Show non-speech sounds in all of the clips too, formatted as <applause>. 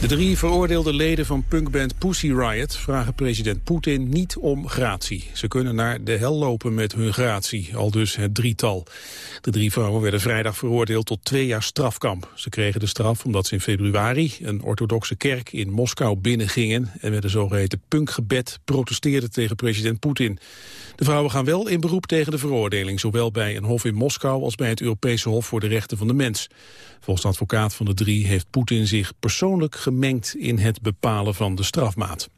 De drie veroordeelde leden van punkband Pussy Riot vragen president Poetin niet om gratie. Ze kunnen naar de hel lopen met hun gratie, al dus het drietal. De drie vrouwen werden vrijdag veroordeeld tot twee jaar strafkamp. Ze kregen de straf omdat ze in februari een orthodoxe kerk in Moskou binnengingen... en met een zogeheten punkgebed protesteerden tegen president Poetin. De vrouwen gaan wel in beroep tegen de veroordeling, zowel bij een hof in Moskou als bij het Europese Hof voor de Rechten van de Mens. Volgens de advocaat van de drie heeft Poetin zich persoonlijk gemengd in het bepalen van de strafmaat.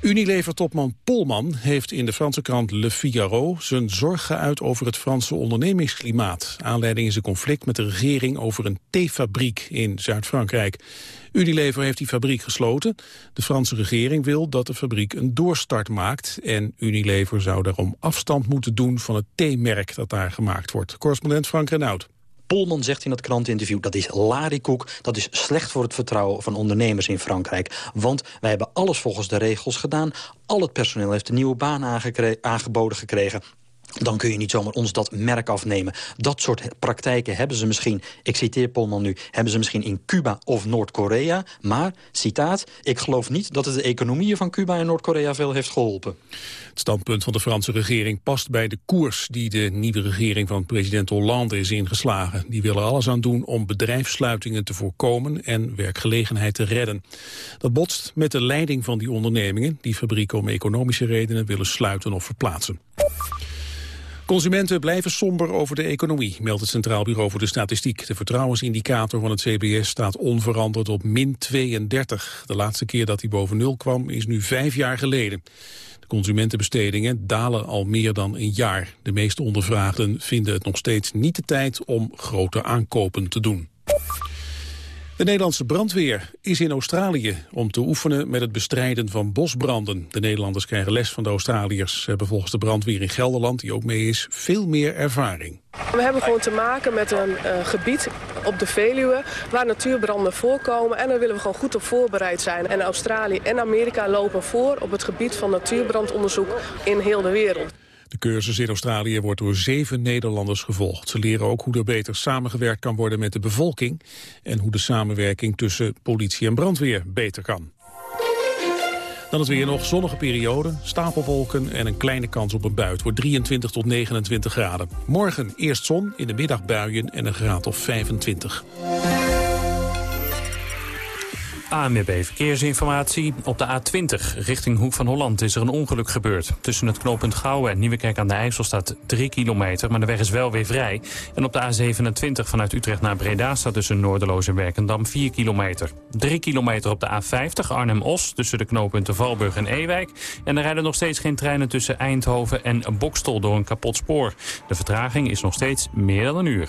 Unilever-topman Polman heeft in de Franse krant Le Figaro zijn zorg geuit over het Franse ondernemingsklimaat. Aanleiding is een conflict met de regering over een theefabriek in Zuid-Frankrijk. Unilever heeft die fabriek gesloten. De Franse regering wil dat de fabriek een doorstart maakt en Unilever zou daarom afstand moeten doen van het theemerk dat daar gemaakt wordt. Correspondent Frank Renaud. Polman zegt in dat krantinterview, dat is larikoek. Dat is slecht voor het vertrouwen van ondernemers in Frankrijk. Want wij hebben alles volgens de regels gedaan. Al het personeel heeft een nieuwe baan aangeboden gekregen dan kun je niet zomaar ons dat merk afnemen. Dat soort praktijken hebben ze misschien, ik citeer Polman nu... hebben ze misschien in Cuba of Noord-Korea. Maar, citaat, ik geloof niet dat het de economieën van Cuba en Noord-Korea veel heeft geholpen. Het standpunt van de Franse regering past bij de koers... die de nieuwe regering van president Hollande is ingeslagen. Die willen alles aan doen om bedrijfssluitingen te voorkomen... en werkgelegenheid te redden. Dat botst met de leiding van die ondernemingen... die fabrieken om economische redenen willen sluiten of verplaatsen. Consumenten blijven somber over de economie, meldt het Centraal Bureau voor de Statistiek. De vertrouwensindicator van het CBS staat onveranderd op min 32. De laatste keer dat hij boven nul kwam is nu vijf jaar geleden. De consumentenbestedingen dalen al meer dan een jaar. De meeste ondervraagden vinden het nog steeds niet de tijd om grote aankopen te doen. De Nederlandse brandweer is in Australië om te oefenen met het bestrijden van bosbranden. De Nederlanders krijgen les van de Australiërs. Ze hebben volgens de brandweer in Gelderland, die ook mee is, veel meer ervaring. We hebben gewoon te maken met een uh, gebied op de Veluwe waar natuurbranden voorkomen. En daar willen we gewoon goed op voorbereid zijn. En Australië en Amerika lopen voor op het gebied van natuurbrandonderzoek in heel de wereld. De cursus in Australië wordt door zeven Nederlanders gevolgd. Ze leren ook hoe er beter samengewerkt kan worden met de bevolking... en hoe de samenwerking tussen politie en brandweer beter kan. Dan is weer nog zonnige periode, stapelwolken en een kleine kans op een bui. Het wordt 23 tot 29 graden. Morgen eerst zon, in de middag buien en een graad of 25. ANWB Verkeersinformatie. Op de A20 richting Hoek van Holland is er een ongeluk gebeurd. Tussen het knooppunt Gouwen en Nieuwekerk aan de IJssel staat 3 kilometer... maar de weg is wel weer vrij. En op de A27 vanuit Utrecht naar Breda staat tussen Noorderloos en Werkendam 4 kilometer. 3 kilometer op de A50 Arnhem-Os tussen de knooppunten Valburg en Ewijk. En er rijden nog steeds geen treinen tussen Eindhoven en Bokstel door een kapot spoor. De vertraging is nog steeds meer dan een uur.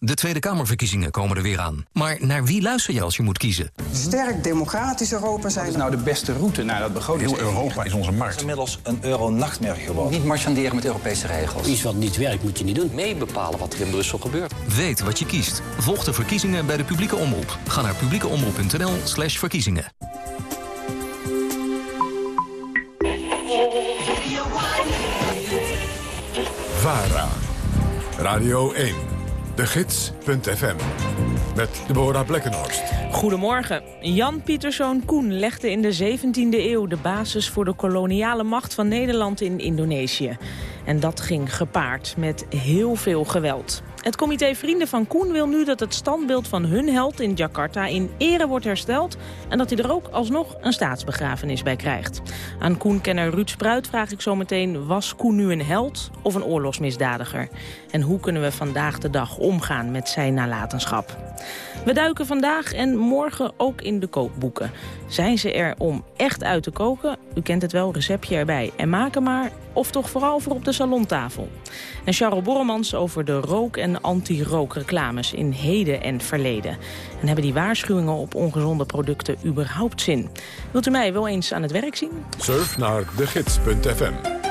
De Tweede Kamerverkiezingen komen er weer aan. Maar naar wie luister je als je moet kiezen? Sterk democratisch Europa zijn. Wat is nou de beste route naar dat begroting? Heel Europa is onze markt. Het is inmiddels een euro-nachtmerrie geworden. Niet marchanderen met Europese regels. Iets wat niet werkt moet je niet doen. Mee bepalen wat er in Brussel gebeurt. Weet wat je kiest. Volg de verkiezingen bij de publieke omroep. Ga naar publiekeomroep.nl slash verkiezingen. VARA. Radio 1. De Gids.fm. Met Deborah Blekkenhorst. Goedemorgen. Jan Pieterszoon Koen legde in de 17e eeuw de basis voor de koloniale macht van Nederland in Indonesië. En dat ging gepaard met heel veel geweld. Het comité Vrienden van Koen wil nu dat het standbeeld van hun held in Jakarta in ere wordt hersteld... en dat hij er ook alsnog een staatsbegrafenis bij krijgt. Aan Koen-kenner Ruud Spruit vraag ik zo meteen... was Koen nu een held of een oorlogsmisdadiger? En hoe kunnen we vandaag de dag omgaan met zijn nalatenschap? We duiken vandaag en morgen ook in de kookboeken. Zijn ze er om echt uit te koken? U kent het wel, receptje erbij en maken maar of toch vooral voor op de salontafel? En Charles Borremans over de rook- en anti-rookreclames in heden en verleden. En hebben die waarschuwingen op ongezonde producten überhaupt zin? Wilt u mij wel eens aan het werk zien? Surf naar degids.fm.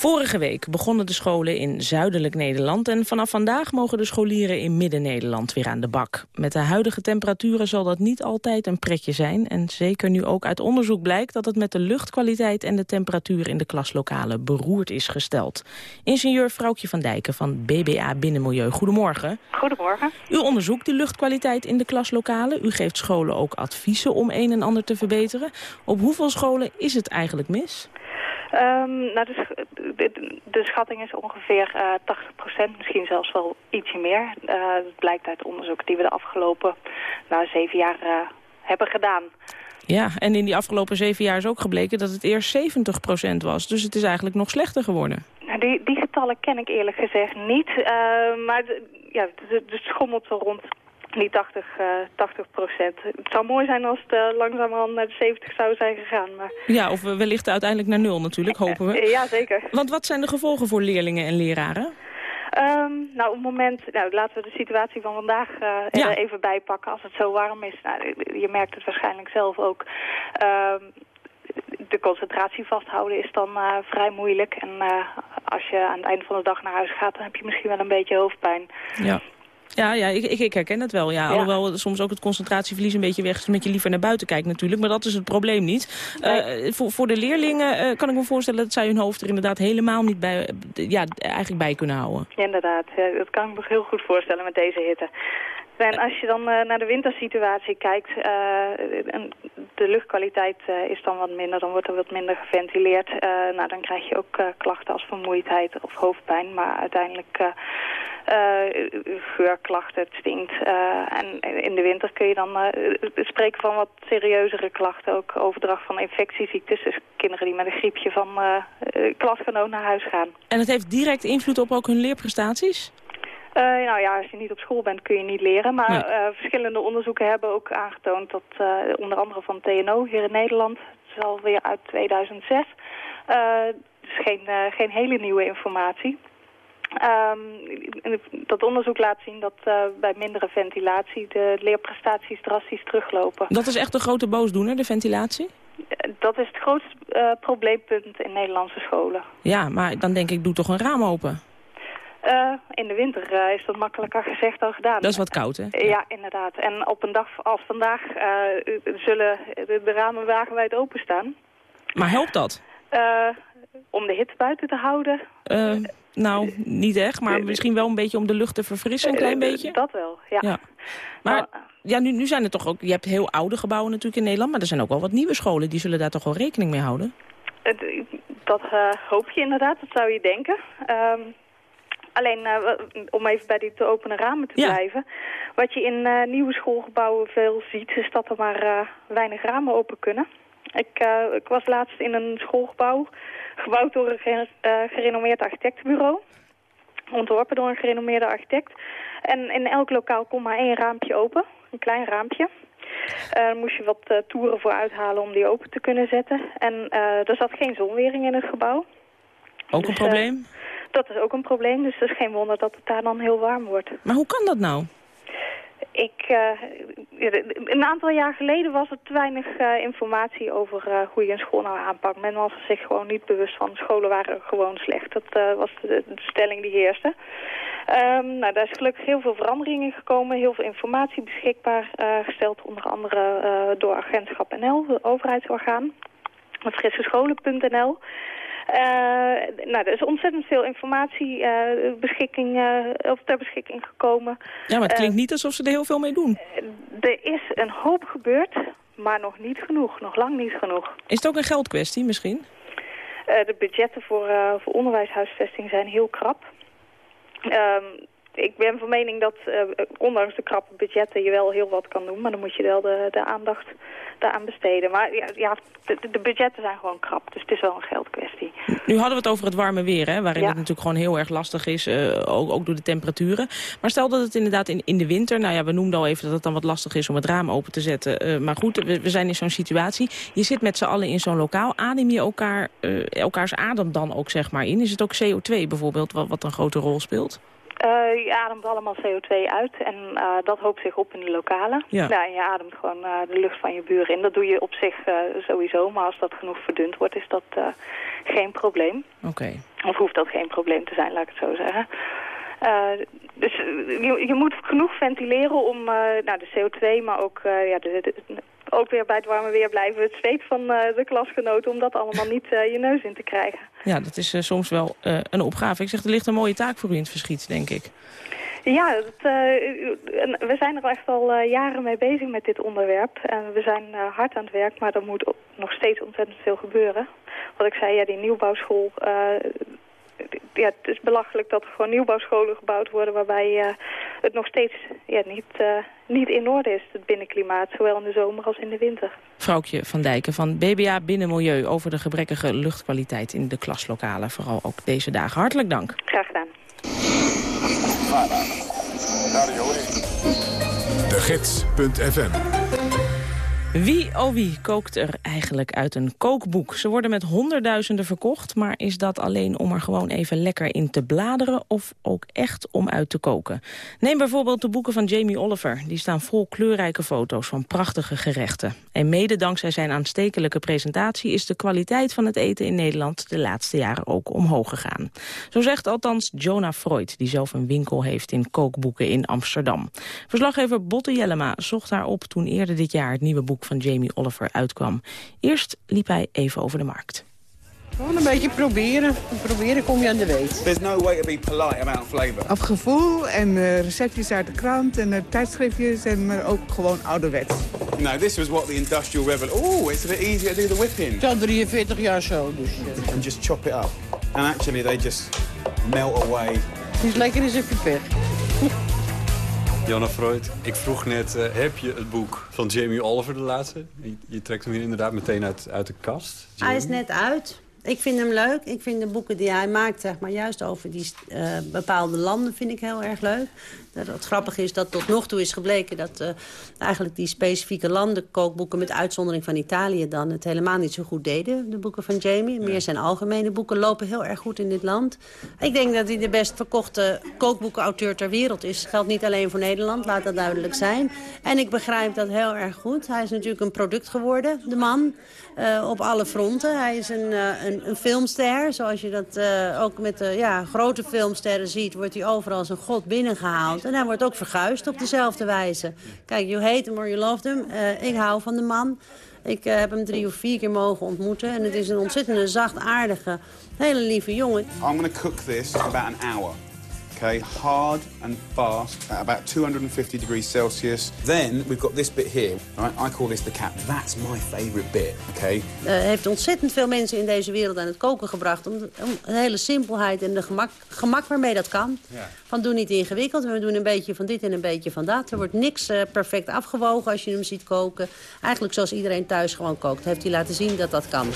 Vorige week begonnen de scholen in zuidelijk Nederland... en vanaf vandaag mogen de scholieren in Midden-Nederland weer aan de bak. Met de huidige temperaturen zal dat niet altijd een pretje zijn... en zeker nu ook uit onderzoek blijkt dat het met de luchtkwaliteit... en de temperatuur in de klaslokalen beroerd is gesteld. Ingenieur Vrouwtje van Dijken van BBA Binnenmilieu, goedemorgen. Goedemorgen. U onderzoekt de luchtkwaliteit in de klaslokalen. U geeft scholen ook adviezen om een en ander te verbeteren. Op hoeveel scholen is het eigenlijk mis? Um, nou, de, de, de, schatting is ongeveer uh, 80% misschien zelfs wel ietsje meer. Uh, dat blijkt uit onderzoek die we de afgelopen nou, zeven jaar uh, hebben gedaan. Ja, en in die afgelopen zeven jaar is ook gebleken dat het eerst 70% was. Dus het is eigenlijk nog slechter geworden. Nou, die, die getallen ken ik eerlijk gezegd niet. maar ja, het schommelt zo rond niet 80, uh, 80 procent. Het zou mooi zijn als het uh, langzamerhand naar de 70 zou zijn gegaan. Maar... Ja, of wellicht uiteindelijk naar nul natuurlijk, hopen we. ja, zeker. Want wat zijn de gevolgen voor leerlingen en leraren? Um, nou, op het moment, nou, laten we de situatie van vandaag uh, ja. even bijpakken. Als het zo warm is, nou, je merkt het waarschijnlijk zelf ook. Um, de concentratie vasthouden is dan uh, vrij moeilijk. En uh, als je aan het einde van de dag naar huis gaat, dan heb je misschien wel een beetje hoofdpijn. Ja. Ja, ja ik, ik, herken het wel. Ja. ja. Alhoewel soms ook het concentratieverlies een beetje weg is... omdat je liever naar buiten kijkt natuurlijk. Maar dat is het probleem niet. Nee. Uh, voor, voor de leerlingen uh, kan ik me voorstellen... dat zij hun hoofd er inderdaad helemaal niet bij, ja, eigenlijk bij kunnen houden. Ja, inderdaad, ja, dat kan ik me heel goed voorstellen met deze hitte. En als je dan uh, naar de wintersituatie kijkt, uh, de luchtkwaliteit uh, is dan wat minder, dan wordt er wat minder geventileerd. nou, dan krijg je ook klachten als vermoeidheid of hoofdpijn, maar uiteindelijk geurklachten, het stinkt. en in de winter kun je dan spreken van wat serieuzere klachten, ook overdracht van infectieziektes. Dus kinderen die met een griepje van klasgenoot naar huis gaan. En het heeft direct invloed op ook hun leerprestaties? Uh, nou ja, als je niet op school bent kun je niet leren. Maar nee. uh, verschillende onderzoeken hebben ook aangetoond dat uh, onder andere van TNO hier in Nederland, het is alweer uit 2006, dus geen, geen hele nieuwe informatie. Um, dat onderzoek laat zien dat bij mindere ventilatie de leerprestaties drastisch teruglopen. Dat is echt de grote boosdoener, de ventilatie? Dat is het grootste probleempunt in Nederlandse scholen. Ja, maar dan denk ik, doe toch een raam open? Uh, in de winter uh, is dat makkelijker gezegd dan gedaan. Dat is wat koud, hè? Ja, ja inderdaad. En op een dag als vandaag zullen de, de, ramen wagenwijd openstaan. Maar helpt dat? Om de hitte buiten te houden? nou, niet echt, maar misschien wel een beetje om de lucht te verfrissen, een klein beetje? Dat wel, ja. ja. Maar ja, nu, nu zijn er toch ook... Je hebt heel oude gebouwen natuurlijk in Nederland... maar er zijn ook wel wat nieuwe scholen. Die zullen daar toch wel rekening mee houden? Dat hoop je inderdaad, dat zou je denken. Um, Alleen, uh, om even bij die te openen ramen te ja. blijven. Wat je in uh, nieuwe schoolgebouwen veel ziet, is dat er maar weinig ramen open kunnen. Ik, ik, was laatst in een schoolgebouw, gebouwd door een gerenommeerd architectenbureau. Ontworpen door een gerenommeerde architect. En in elk lokaal kon maar één raampje open, een klein raampje. Daar moest je wat toeren voor uithalen om die open te kunnen zetten. En er zat geen zonwering in het gebouw. Ook een dus, probleem? Dat is ook een probleem, dus het is geen wonder dat het daar dan heel warm wordt. Maar hoe kan dat nou? Ik, uh, een aantal jaar geleden was er te weinig uh, informatie over uh, hoe je een school nou aanpakt. Men was zich gewoon niet bewust van. Scholen waren gewoon slecht. Dat was de, stelling die heerste. Um, nou, daar is gelukkig heel veel veranderingen gekomen. Heel veel informatie beschikbaar gesteld. Onder andere door Agentschap NL, de overheidsorgaan. Frissescholen.nl. Uh, nou, er is ontzettend veel informatie uh, beschikking, uh, of ter beschikking gekomen. Ja, maar het klinkt niet alsof ze er heel veel mee doen. er is een hoop gebeurd, maar nog niet genoeg. Nog lang niet genoeg. Is het ook een geldkwestie misschien? de budgetten voor, voor onderwijshuisvesting zijn heel krap. Um, ik ben van mening dat uh, ondanks de krappe budgetten je wel heel wat kan doen. Maar dan moet je wel de, de aandacht daaraan besteden. Maar ja, ja de, de, budgetten zijn gewoon krap. Dus het is wel een geldkwestie. Nu hadden we het over het warme weer, hè, waarin het natuurlijk gewoon heel erg lastig is. Uh, ook, ook, door de temperaturen. Maar stel dat het inderdaad in, in de winter... Nou ja, we noemden al even dat het dan wat lastig is om het raam open te zetten. Uh, maar goed, we, we, zijn in zo'n situatie. Je zit met z'n allen in zo'n lokaal. Adem je elkaar, elkaars adem dan ook zeg maar in? Is het ook CO2 bijvoorbeeld wat, wat een grote rol speelt? Uh, je ademt allemaal CO2 uit en uh, dat hoopt zich op in de lokale. Ja. ja en je ademt gewoon uh, de lucht van je buren in. Dat doe je op zich sowieso, maar als dat genoeg verdund wordt is dat geen probleem. Oké. Okay. Of hoeft dat geen probleem te zijn, laat ik het zo zeggen. dus je, je, moet genoeg ventileren om nou, de CO2, maar ook ja, de, de, ook weer bij het warme weer blijven. Het zweet van uh, de klasgenoten om dat allemaal niet uh, je neus in te krijgen. Ja, dat is uh, soms wel een opgave. Ik zeg, er ligt een mooie taak voor u in het verschiet, denk ik. Ja, dat, we zijn er echt al jaren mee bezig met dit onderwerp. En we zijn hard aan het werk, maar er moet nog steeds ontzettend veel gebeuren. Wat ik zei, ja, die nieuwbouwschool ja, het is belachelijk dat er gewoon nieuwbouwscholen gebouwd worden... waarbij uh, het nog steeds ja, niet, uh, niet in orde is, het binnenklimaat. Zowel in de zomer als in de winter. Vrouwtje van Dijken van BBA Binnenmilieu... over de gebrekkige luchtkwaliteit in de klaslokalen. Vooral ook deze dagen. Hartelijk dank. Graag gedaan. De Gids.fm wie, oh wie, kookt er eigenlijk uit een kookboek? Ze worden met honderdduizenden verkocht, maar is dat alleen om er gewoon even lekker in te bladeren of ook echt om uit te koken? Neem bijvoorbeeld de boeken van Jamie Oliver. Die staan vol kleurrijke foto's van prachtige gerechten. En mede dankzij zijn aanstekelijke presentatie is de kwaliteit van het eten in Nederland de laatste jaren ook omhoog gegaan. Zo zegt althans Jonah Freud, die zelf een winkel heeft in kookboeken in Amsterdam. Verslaggever Botte Jellema zocht haar op toen eerder dit jaar het nieuwe boek van Jamie Oliver uitkwam. Eerst liep hij even over de markt. Gewoon een beetje proberen. Proberen kom je aan de weet. There's no way to be polite about flavor. Af gevoel en uh, receptjes uit de krant en uh, tijdschriftjes en maar ook gewoon ouderwets. No, this was what the industrial revolution... Oh, it's a bit easier to do the whipping. Het is al 43 jaar zo, dus... Uh... And just chop it up. And actually they just melt away. Het is lekker als een pipet. Jonna Freud, ik vroeg net, uh, heb je het boek van Jamie Oliver, de laatste? Je, je trekt hem hier inderdaad meteen uit, uit de kast. Hij is net uit. Ik vind hem leuk. Ik vind de boeken die hij maakt, zeg maar, juist over die uh, bepaalde landen, vind ik heel erg leuk. Dat het grappig is dat tot nog toe is gebleken dat uh, eigenlijk die specifieke landenkookboeken, met uitzondering van Italië dan, het helemaal niet zo goed deden, de boeken van Jamie. Meer zijn algemene boeken lopen heel erg goed in dit land. Ik denk dat hij de best verkochte kookboekenauteur ter wereld is. Geldt niet alleen voor Nederland, laat dat duidelijk zijn. En ik begrijp dat heel erg goed. Hij is natuurlijk een product geworden, de man. Uh, op alle fronten. Hij is een, uh, een, een, filmster. Zoals je dat ook met de ja, grote filmsterren ziet... wordt hij overal als een god binnengehaald. En hij wordt ook verguisd op dezelfde wijze. Kijk, you hate him or you love him. ik hou van de man. Ik heb hem drie of vier keer mogen ontmoeten. En het is een ontzettende zachtaardige, hele lieve jongen. I'm to cook this about an hour. Okay, hard and fast at about 250 degrees Celsius. Then we've got this bit here. Right? I call this the cap. That's my favorite bit, okay? Uh, heeft ontzettend veel mensen in deze wereld aan het koken gebracht. Om, de, om de hele simpelheid en de gemak, gemak waarmee dat kan. Ja. Van doe niet ingewikkeld. We doen een beetje van dit en een beetje van dat. Er wordt niks uh, perfect afgewogen als je hem ziet koken. Eigenlijk zoals iedereen thuis gewoon kookt. Heeft hij laten zien dat dat kan.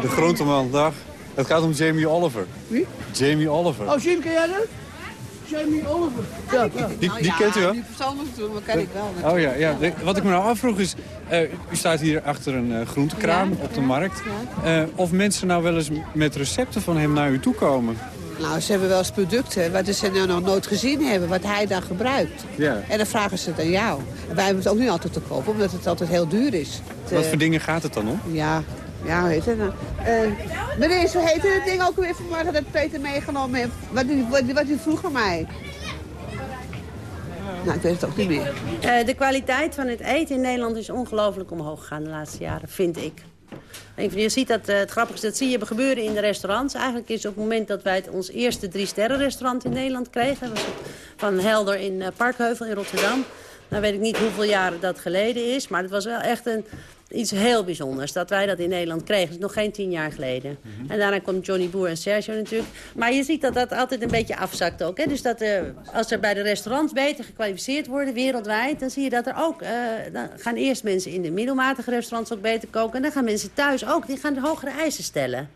De groenteman, dag. Het gaat om Jamie Oliver. Wie? Jamie Oliver. Oh, Jim, ken jij dat? Jamie Oliver. Ja, ja. Die, die kent u wel? Niet persoonlijk toe, maar ken ik wel. Oh ja, ja. Wat ik me nou afvroeg is... Uh, u staat hier achter een uh, groentekraam op de markt. Uh, of mensen nou wel eens met recepten van hem naar u toe komen? Nou, ze hebben wel eens producten wat ze nou nog nooit gezien hebben, wat hij dan gebruikt. Ja. En dan vragen ze het aan jou. En wij hebben het ook niet altijd te kopen, omdat het altijd heel duur is. Wat voor dingen gaat het dan om? Ja, ja, hoe heet het nou? Uh, meneer, zo heette het ding ook weer vanmorgen dat Peter meegenomen heeft. Wat, wat, wat u vroeg aan mij. Nou, ik weet het ook niet meer. Uh, de kwaliteit van het eten in Nederland is ongelooflijk omhoog gegaan de laatste jaren, vind ik. Je ziet dat uh, het grappigste, dat zie je gebeuren in de restaurants. Eigenlijk is op het moment dat wij het, ons eerste drie-sterren restaurant in Nederland kregen... Was van Helder in Parkheuvel in Rotterdam. Nou weet ik niet hoeveel jaren dat geleden is, maar het was wel echt een iets heel bijzonders. Dat wij dat in Nederland kregen. Dat is nog geen tien jaar geleden. En daarna komt Johnny Boer en Sergio natuurlijk. Maar je ziet dat dat altijd een beetje afzakt ook. Hè? Dus dat uh, als er bij de restaurants beter gekwalificeerd worden wereldwijd... dan zie je dat er ook... Uh, dan gaan eerst mensen in de middelmatige restaurants ook beter koken. En dan gaan mensen thuis ook. Die gaan hogere eisen stellen.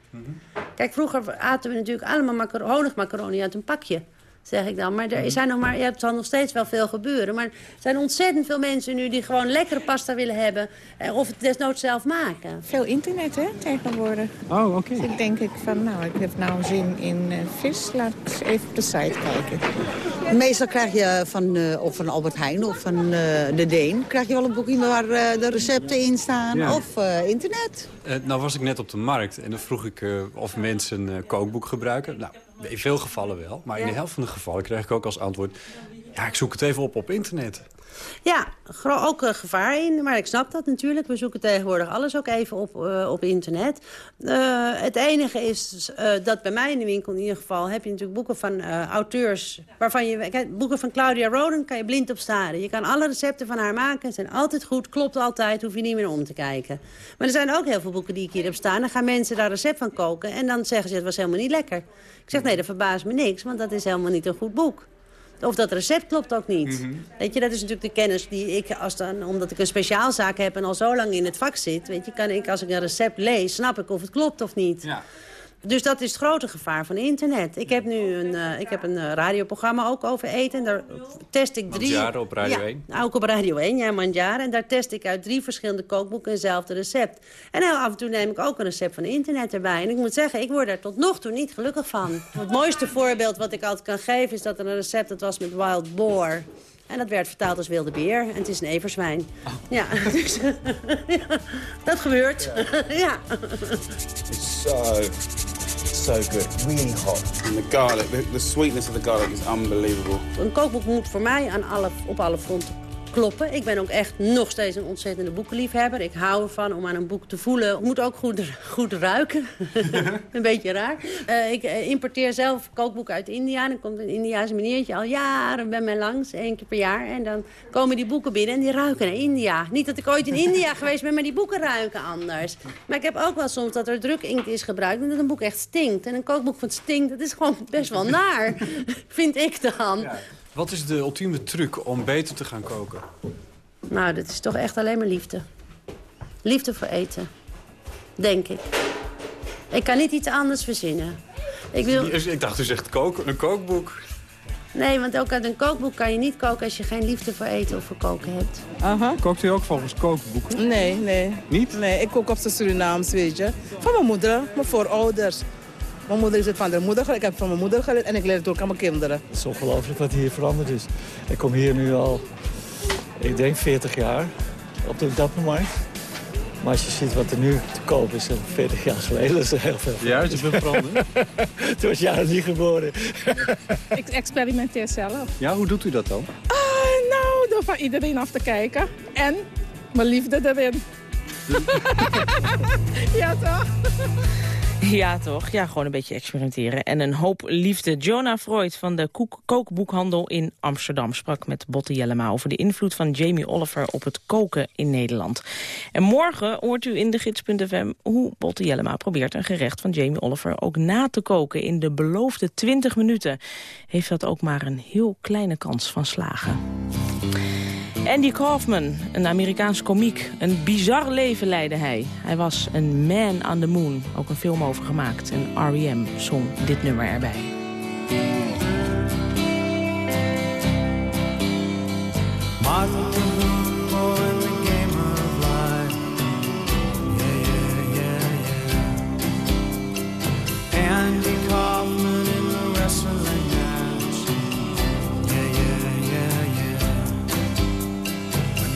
Kijk, vroeger aten we natuurlijk allemaal honigmacaroni uit een pakje zeg ik dan. Maar er zijn nog maar, ja, het zal nog steeds wel veel gebeuren. Maar er zijn ontzettend veel mensen nu die gewoon lekkere pasta willen hebben. Eh, of het desnoods zelf maken. Veel internet, hè, tegenwoordig. Oh, oké. Dus ik denk ik van, nou, ik heb nou zin in uh, vis. Laat ik even op de site kijken. Meestal krijg je van, uh, of van Albert Heijn of van uh, de Deen... krijg je wel een boekje waar de recepten in staan. Of internet. nou was ik net op de markt en dan vroeg ik of mensen een kookboek gebruiken. Nou, in veel gevallen wel. Maar in de helft van de gevallen krijg ik ook als antwoord... ja, ik zoek het even op op internet. Ja, ook uh, gevaar in. Maar ik snap dat natuurlijk. We zoeken tegenwoordig alles ook even op, uh, op internet. Uh, het enige is dat bij mij in de winkel in ieder geval... heb je natuurlijk boeken van auteurs... waarvan je... Boeken van Claudia Roden kan je blind op staren. Je kan alle recepten van haar maken. Ze zijn altijd goed, klopt altijd. Hoef je niet meer om te kijken. Maar er zijn ook heel veel boeken die ik hier heb staan. Dan gaan mensen daar recept van koken. En dan zeggen ze, het was helemaal niet lekker. Ik zeg, nee, dat verbaast me niks. Want dat is helemaal niet een goed boek. Of dat recept klopt ook niet. Mhm. Weet je, dat is natuurlijk de kennis die ik, als dan, omdat ik een speciaalzaak heb en al zo lang in het vak zit, weet je, kan ik als ik een recept lees, snap ik of het klopt of niet. Ja. Dus dat is het grote gevaar van internet. Ik heb nu een, uh, ik heb een uh, radioprogramma ook over eten. En daar test ik drie... Mandjaren op Radio 1? Ja, ook op Radio 1, ja, Mandjaren. En daar test ik uit drie verschillende kookboeken eenzelfde recept. En heel af en toe neem ik ook een recept van internet erbij. En ik moet zeggen, ik word er tot nog toe niet gelukkig van. Het mooiste voorbeeld wat ik altijd kan geven... is dat er een recept dat was met wild boar. En dat werd vertaald als wilde beer. En het is een everzwijn. Oh. Ja, dus, <laughs> ja, dat gebeurt. ja. Zo so good. Really hot. And the garlic, the, the sweetness of the garlic is unbelievable. Een kookboek moet voor mij aan alle, op alle fronten kloppen. Ik ben ook echt nog steeds een ontzettende boekenliefhebber. Ik hou ervan om aan een boek te voelen. Het moet ook goed, goed ruiken. <laughs> een beetje raar. Uh, ik eh, importeer zelf kookboeken uit India. Dan komt een Indiaanse meneertje al jaren bij mij langs, één keer per jaar. En dan komen die boeken binnen en die ruiken naar India. Niet dat ik ooit in India <laughs> geweest ben, maar die boeken ruiken anders. Maar ik heb ook wel soms dat er druk inkt is gebruikt en dat een boek echt stinkt. En een kookboek van stinkt, dat is gewoon best wel naar, <laughs> vind ik dan. Wat is de ultieme truc om beter te gaan koken? Nou, dat is toch echt alleen maar liefde. Liefde voor eten. Denk ik. Ik kan niet iets anders verzinnen. Ik, wil... ik dacht, u zegt koken, een kookboek. Nee, want ook uit een kookboek kan je niet koken als je geen liefde voor eten of voor koken hebt. Aha. Kookt u ook volgens kookboeken? Nee, nee. Niet? Nee, ik kook op de Surinaams, weet je. Van mijn moeder, mijn voorouders. Mijn moeder is het van de moeder Ik heb van mijn moeder geleerd en ik leer het ook aan mijn kinderen. Het is ongelooflijk wat hier veranderd is. Ik kom hier nu al, ik denk 40 jaar op de Dappermarkt. Maar als je ziet wat er nu te koop is, 40 jaar geleden, is er heel veel Ja, je bent veranderd. Toen was jij niet geboren. <laughs> ik experimenteer zelf. Ja, hoe doet u dat dan? Uh, nou, door van iedereen af te kijken. En mijn liefde erin. <laughs> ja, toch? <laughs> Ja, toch? Ja, gewoon een beetje experimenteren. En een hoop liefde. Jonah Freud van de kookboekhandel in Amsterdam... sprak met Botte Jellema over de invloed van Jamie Oliver... op het koken in Nederland. En morgen hoort u in de gids.fm hoe Botte Jellema probeert... een gerecht van Jamie Oliver ook na te koken in de beloofde 20 minuten. Heeft dat ook maar een heel kleine kans van slagen. Andy Kaufman, een Amerikaans komiek. Een bizar leven leidde hij. Hij was een man on the moon, ook een film over gemaakt. En R.E.M. zong dit nummer erbij.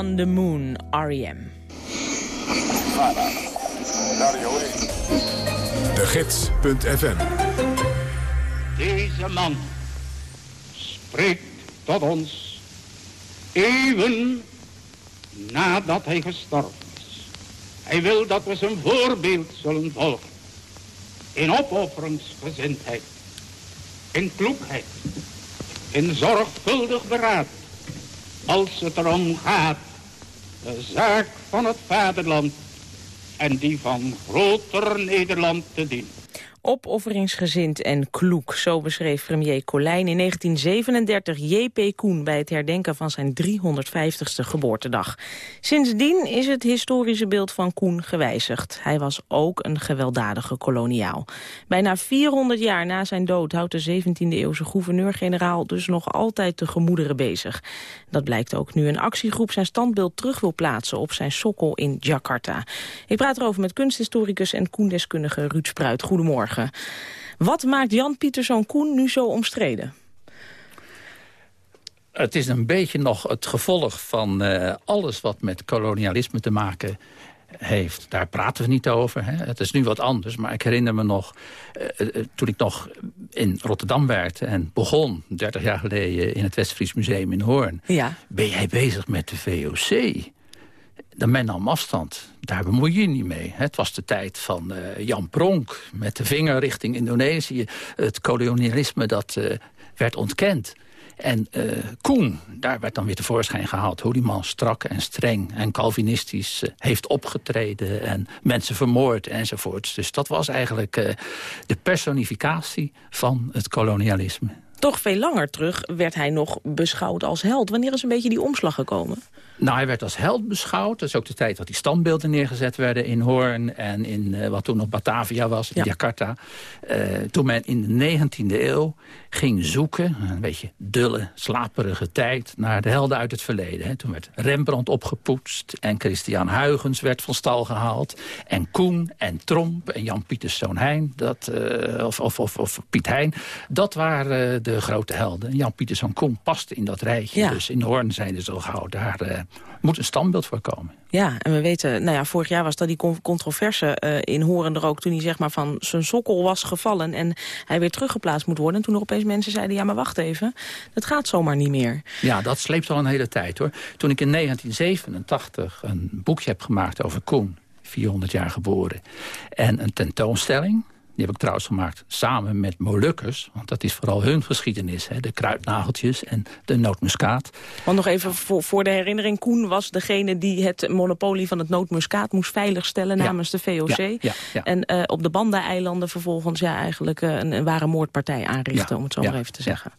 on the Moon, R.E.M. De Gids.fm Deze man spreekt tot ons eeuwen nadat hij gestorven is. Hij wil dat we zijn voorbeeld zullen volgen. In opofferingsgezindheid, in kloekheid, in zorgvuldig beraad. Als het erom gaat de zaak van het vaderland en die van groter Nederland te dienen. Opofferingsgezind en kloek, zo beschreef premier Colijn in 1937 J.P. Koen bij het herdenken van zijn 350ste geboortedag. Sindsdien is het historische beeld van Koen gewijzigd. Hij was ook een gewelddadige koloniaal. Bijna 400 jaar na zijn dood houdt de 17e-eeuwse gouverneur-generaal dus nog altijd de gemoederen bezig. Dat blijkt ook nu een actiegroep zijn standbeeld terug wil plaatsen op zijn sokkel in Jakarta. Ik praat erover met kunsthistoricus en Koendeskundige Ruud Spruit. Goedemorgen. Wat maakt Jan Pieterszoon Koen nu zo omstreden? Het is een beetje nog het gevolg van uh, alles wat met kolonialisme te maken heeft. Daar praten we niet over. Hè. Het is nu wat anders, maar ik herinner me nog... Uh, uh, toen ik nog in Rotterdam werd en begon... 30 jaar geleden in het Westfries Museum in Hoorn... Ja. ben jij bezig met de VOC. Men nam afstand. Daar bemoei je je niet mee. Het was de tijd van uh, Jan Pronk met de vinger richting Indonesië. Het kolonialisme dat uh, werd ontkend. En uh, Koen, daar werd dan weer tevoorschijn gehaald... hoe die man strak en streng en calvinistisch heeft opgetreden... en mensen vermoord enzovoorts. Dus dat was eigenlijk de personificatie van het kolonialisme. Toch veel langer terug werd hij nog beschouwd als held. Wanneer is een beetje die omslag gekomen? Nou, hij werd als held beschouwd. Dat is ook de tijd dat die standbeelden neergezet werden in Hoorn... en in uh, wat toen nog Batavia was, in ja. Jakarta. Uh, toen men in de 19e eeuw ging zoeken, een beetje dulle, slaperige tijd... naar de helden uit het verleden. Hè. Toen werd Rembrandt opgepoetst en Christian Huygens werd van stal gehaald. En Koen en Tromp en Jan Pieterszoon Heijn, dat, uh, of, of, of, of, Piet Hein... dat waren de grote helden. Jan Pieterszoon Koen paste in dat rijtje. Ja. Dus in Hoorn zeiden ze al gauw, daar moet een standbeeld voor komen. Ja, en we weten, nou ja, vorig jaar was dat die controverse uh, in Horen er ook... toen hij zeg maar van zijn sokkel was gevallen en hij weer teruggeplaatst moet worden. En toen er opeens mensen zeiden, ja maar wacht even, dat gaat zomaar niet meer. Ja, dat sleept al een hele tijd hoor. Toen ik in 1987 een boekje heb gemaakt over Koen, 400 jaar geboren... en een tentoonstelling... Die heb ik trouwens gemaakt samen met Molukkers. Want dat is vooral hun geschiedenis. Hè? De kruidnageltjes en de nootmuskaat. Want nog even voor, voor de herinnering. Koen was degene die het monopolie van het nootmuskaat moest veiligstellen namens ja. de VOC. Ja, ja, ja. En uh, op de Banda-eilanden vervolgens ja, eigenlijk uh, een, een, ware moordpartij aanrichten. om het zo maar even te zeggen.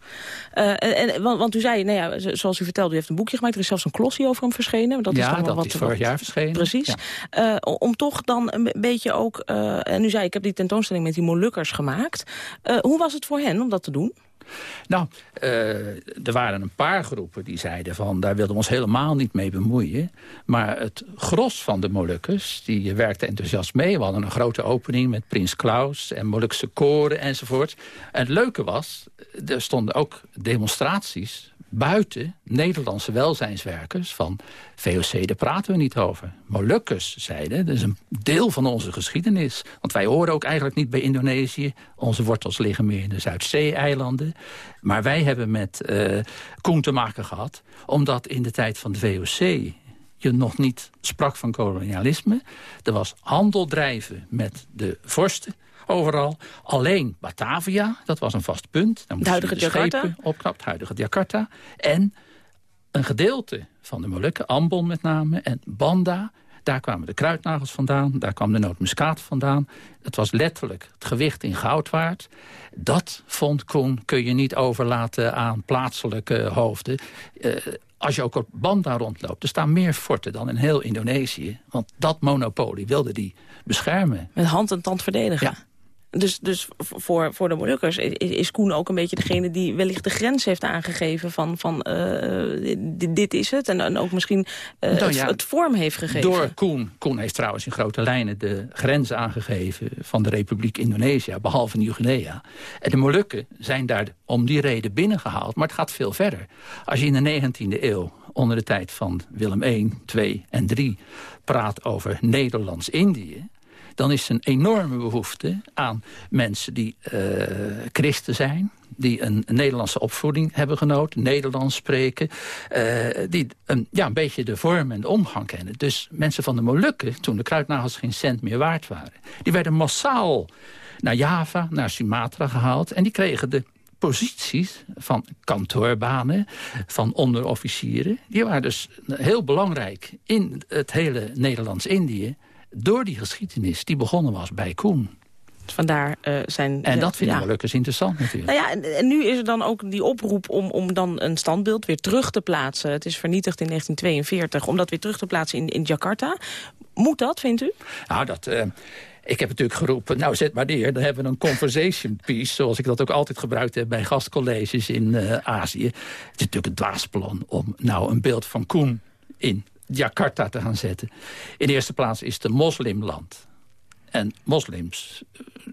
Uh, en, want, want, u zei, nou ja, zoals u vertelde, u heeft een boekje gemaakt. Er is zelfs een klossie over hem verschenen. Dat ja, is dan dat wat, is vorig jaar verschenen. Precies. om toch dan een beetje ook... en u zei, ik heb die tentoonstelling met die Molukkers gemaakt. Eh, hoe was het voor hen om dat te doen? Nou, eh, er waren een paar groepen die zeiden van... daar wilden we ons helemaal niet mee bemoeien. Maar het gros van de Molukkers, die werkte enthousiast mee. We hadden een grote opening met Prins Klaus en Molukse koren enzovoort. En het leuke was, er stonden ook demonstraties buiten Nederlandse welzijnswerkers van VOC, daar praten we niet over. Molukkers zeiden, dat is een deel van onze geschiedenis. Want wij horen ook eigenlijk niet bij Indonesië. Onze wortels liggen meer in de Zuidzee-eilanden. Maar wij hebben met uh, Koen te maken gehad... omdat in de tijd van de VOC je nog niet sprak van kolonialisme. Er was handel drijven met de vorsten overal. Alleen Batavia, dat was een vast punt. Dan de huidige de Jakarta? schepen opknapt, huidige Jakarta. En een gedeelte van de Molukken, Ambon met name, en Banda... Daar kwamen de kruidnagels vandaan, daar kwam de nootmuskaat vandaan. Het was letterlijk het gewicht in goud waard. Dat, vond Koen, kun je niet overlaten aan plaatselijke hoofden. Uh, als je ook op Banda rondloopt, er staan meer forten dan in heel Indonesië. Want dat monopolie wilde die beschermen. Met hand en tand verdedigen. Ja. Dus, dus voor, voor de Molukkers is Koen ook een beetje degene die wellicht de grens heeft aangegeven van, van uh, dit, dit, is het. En, en ook misschien uh, nou ja, het, het, vorm heeft gegeven. Door Koen. Koen heeft trouwens in grote lijnen de grens aangegeven van de Republiek Indonesië, behalve Nieuw-Guinea. En de Molukken zijn daar om die reden binnengehaald, maar het gaat veel verder. Als je in de 19e eeuw onder de tijd van Willem I, II en III praat over Nederlands-Indië dan is er een enorme behoefte aan mensen die uh, christen zijn die een, Nederlandse opvoeding hebben genoten, Nederlands spreken... Uh, die een, ja, een beetje de vorm en de omgang kennen. Dus mensen van de Molukken, toen de kruidnagels geen cent meer waard waren... die werden massaal naar Java, naar Sumatra gehaald... en die kregen de posities van kantoorbanen, van onderofficieren. Die waren dus heel belangrijk in het hele Nederlands-Indië door die geschiedenis die begonnen was bij Koen. Vandaar uh, zijn... En dat vinden ja. we leuk interessant natuurlijk. Nou ja, en, en, nu is er dan ook die oproep om, om dan een standbeeld weer terug te plaatsen. Het is vernietigd in 1942, om dat weer terug te plaatsen in, in Jakarta. Moet dat, vindt u? Nou, dat... Uh, ik heb natuurlijk geroepen, nou zet maar neer, dan hebben we een conversation piece... zoals ik dat ook altijd gebruikt heb bij gastcolleges in uh, Azië. Het is natuurlijk een dwaasplan om nou een beeld van Koen in Jakarta te gaan zetten. In de eerste plaats is het een moslimland. En moslims,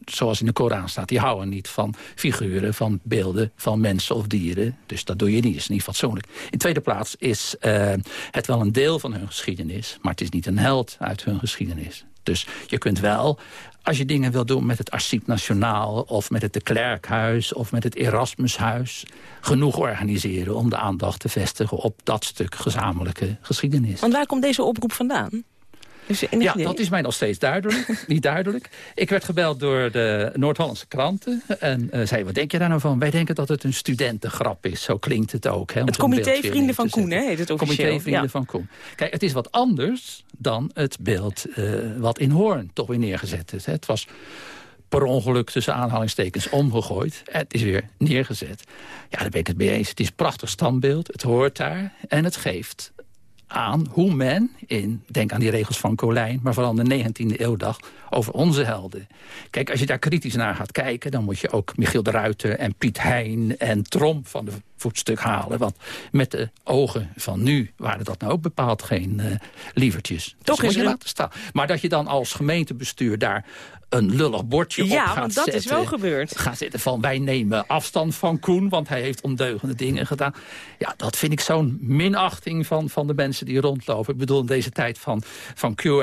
zoals in de Koran staat, die houden niet van figuren, van beelden, van mensen of dieren. Dus dat doe je niet, is niet fatsoenlijk. In de tweede plaats is uh, het wel een deel van hun geschiedenis, maar het is niet een held uit hun geschiedenis. Dus je kunt wel, als je dingen wil doen met het Archief Nationaal... of met het de Klerkhuis of met het Erasmushuis... genoeg organiseren om de aandacht te vestigen op dat stuk gezamenlijke geschiedenis. Want waar komt deze oproep vandaan? Dus ja, dat is mij nog steeds duidelijk. niet duidelijk. Ik werd gebeld door de Noord-Hollandse kranten. En uh, zei, wat denk je daar nou van? Wij denken dat het een studentengrap is. Zo klinkt het ook. Hè, het comité Vrienden van Koen, hè, heet het officieel. Comité Vrienden ja. van Koen. Kijk, het is wat anders dan het beeld uh, wat in Hoorn toch weer neergezet is. Hè. Het was per ongeluk tussen aanhalingstekens omgegooid. Het is weer neergezet. Ja, daar ben ik het mee eens. Het is een prachtig standbeeld. Het hoort daar. En het geeft aan hoe men in, denk aan die regels van Colijn... maar vooral de 19e eeuw dacht over onze helden. Kijk, als je daar kritisch naar gaat kijken... dan moet je ook Michiel de Ruiter en Piet Hein en Tromp van de voetstuk halen. Want met de ogen van nu waren dat nou ook bepaald geen uh, lievertjes. Toch dus is je er... laten staan. Maar dat je dan als gemeentebestuur daar een lullig bordje ja, op gaat want dat zetten. is wel gebeurd. Gaat zitten van wij nemen afstand van Koen, want hij heeft ondeugende dingen gedaan. Ja, dat vind ik zo'n minachting van, van de mensen die rondlopen. Ik bedoel, in deze tijd van, van QR, uh,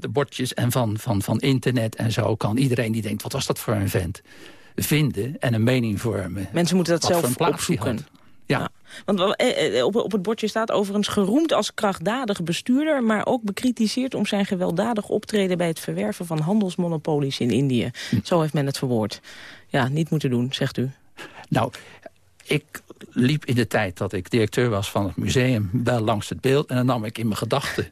de bordjes en van, van, van internet en zo... kan iedereen die denkt, wat was dat voor een vent? Vinden en een mening vormen. Mensen moeten dat zelf opzoeken. Ja. Want eh, eh, op, het bordje staat overigens geroemd als krachtdadig bestuurder... maar ook bekritiseerd om zijn gewelddadig optreden... bij het verwerven van handelsmonopolies in Indië. Zo heeft men het verwoord. Ja, niet moeten doen, zegt u. Nou, ik liep in de tijd dat ik directeur was van het museum... wel langs het beeld en dan nam ik in mijn gedachten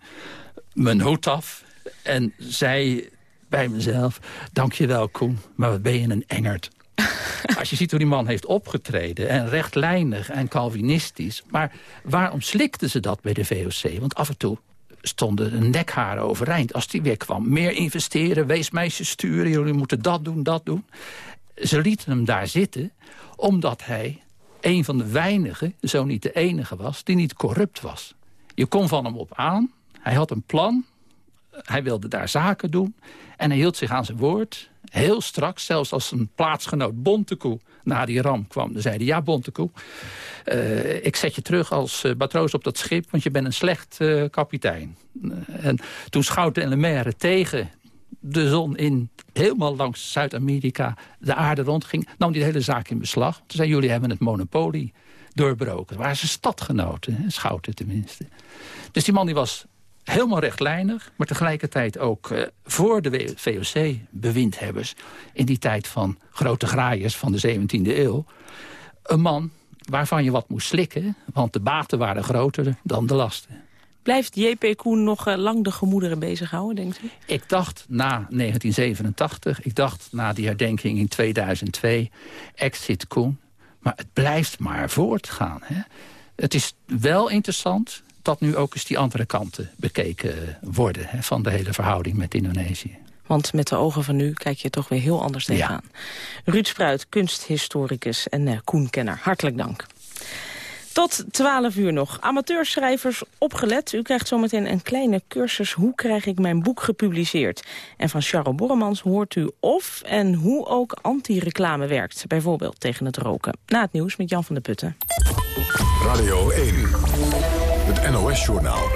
mijn hoed af... en zei bij mezelf, dankjewel Koen, maar wat ben je een engert. <laughs> Als je ziet hoe die man heeft opgetreden, en rechtlijnig en calvinistisch... maar waarom slikten ze dat bij de VOC? Want af en toe stonden de nekharen overeind als die weer kwam. Meer investeren, weesmeisjes sturen, jullie moeten dat doen, dat doen. Ze lieten hem daar zitten omdat hij een van de weinigen, zo niet de enige was... die niet corrupt was. Je kon van hem op aan, hij had een plan, hij wilde daar zaken doen... en hij hield zich aan zijn woord, heel strak. Zelfs als een plaatsgenoot Bontekoe na die ram kwam, dan zei hij... ja, Bontekoe, uh, ik zet je terug als uh, matroos op dat schip... want je bent een slecht uh, kapitein. en toen Schouten en Lemaire tegen de zon in helemaal langs Zuid-Amerika de aarde rondging... nam de hele zaak in beslag. Toen zei jullie hebben het monopolie doorbroken. Dat waren ze stadgenoten? Schouten tenminste. Dus die man die was helemaal rechtlijnig... maar tegelijkertijd ook uh, voor de VOC-bewindhebbers... in die tijd van grote graaiers van de 17e eeuw... een man waarvan je wat moest slikken... want de baten waren groter dan de lasten. Blijft J.P. Koen nog uh, lang de gemoederen bezighouden, denkt u? Ik dacht na 1987, ik dacht na die herdenking in 2002... exit Koen, maar het blijft maar voortgaan. Hè? Het is wel interessant dat nu ook eens die andere kanten bekeken worden... Hè, van de hele verhouding met Indonesië. Want met de ogen van nu kijk je toch weer heel anders tegenaan. Ja. Ruud Spruit, kunsthistoricus en uh, Koenkenner, hartelijk dank. Tot 12 uur nog. Amateurschrijvers opgelet. U krijgt zometeen een kleine cursus Hoe krijg ik mijn boek gepubliceerd? En van Charles Borremans hoort u of en hoe ook anti-reclame werkt. Bijvoorbeeld tegen het roken. Na het nieuws met Jan van der Putten. Radio 1. Het NOS-journaal.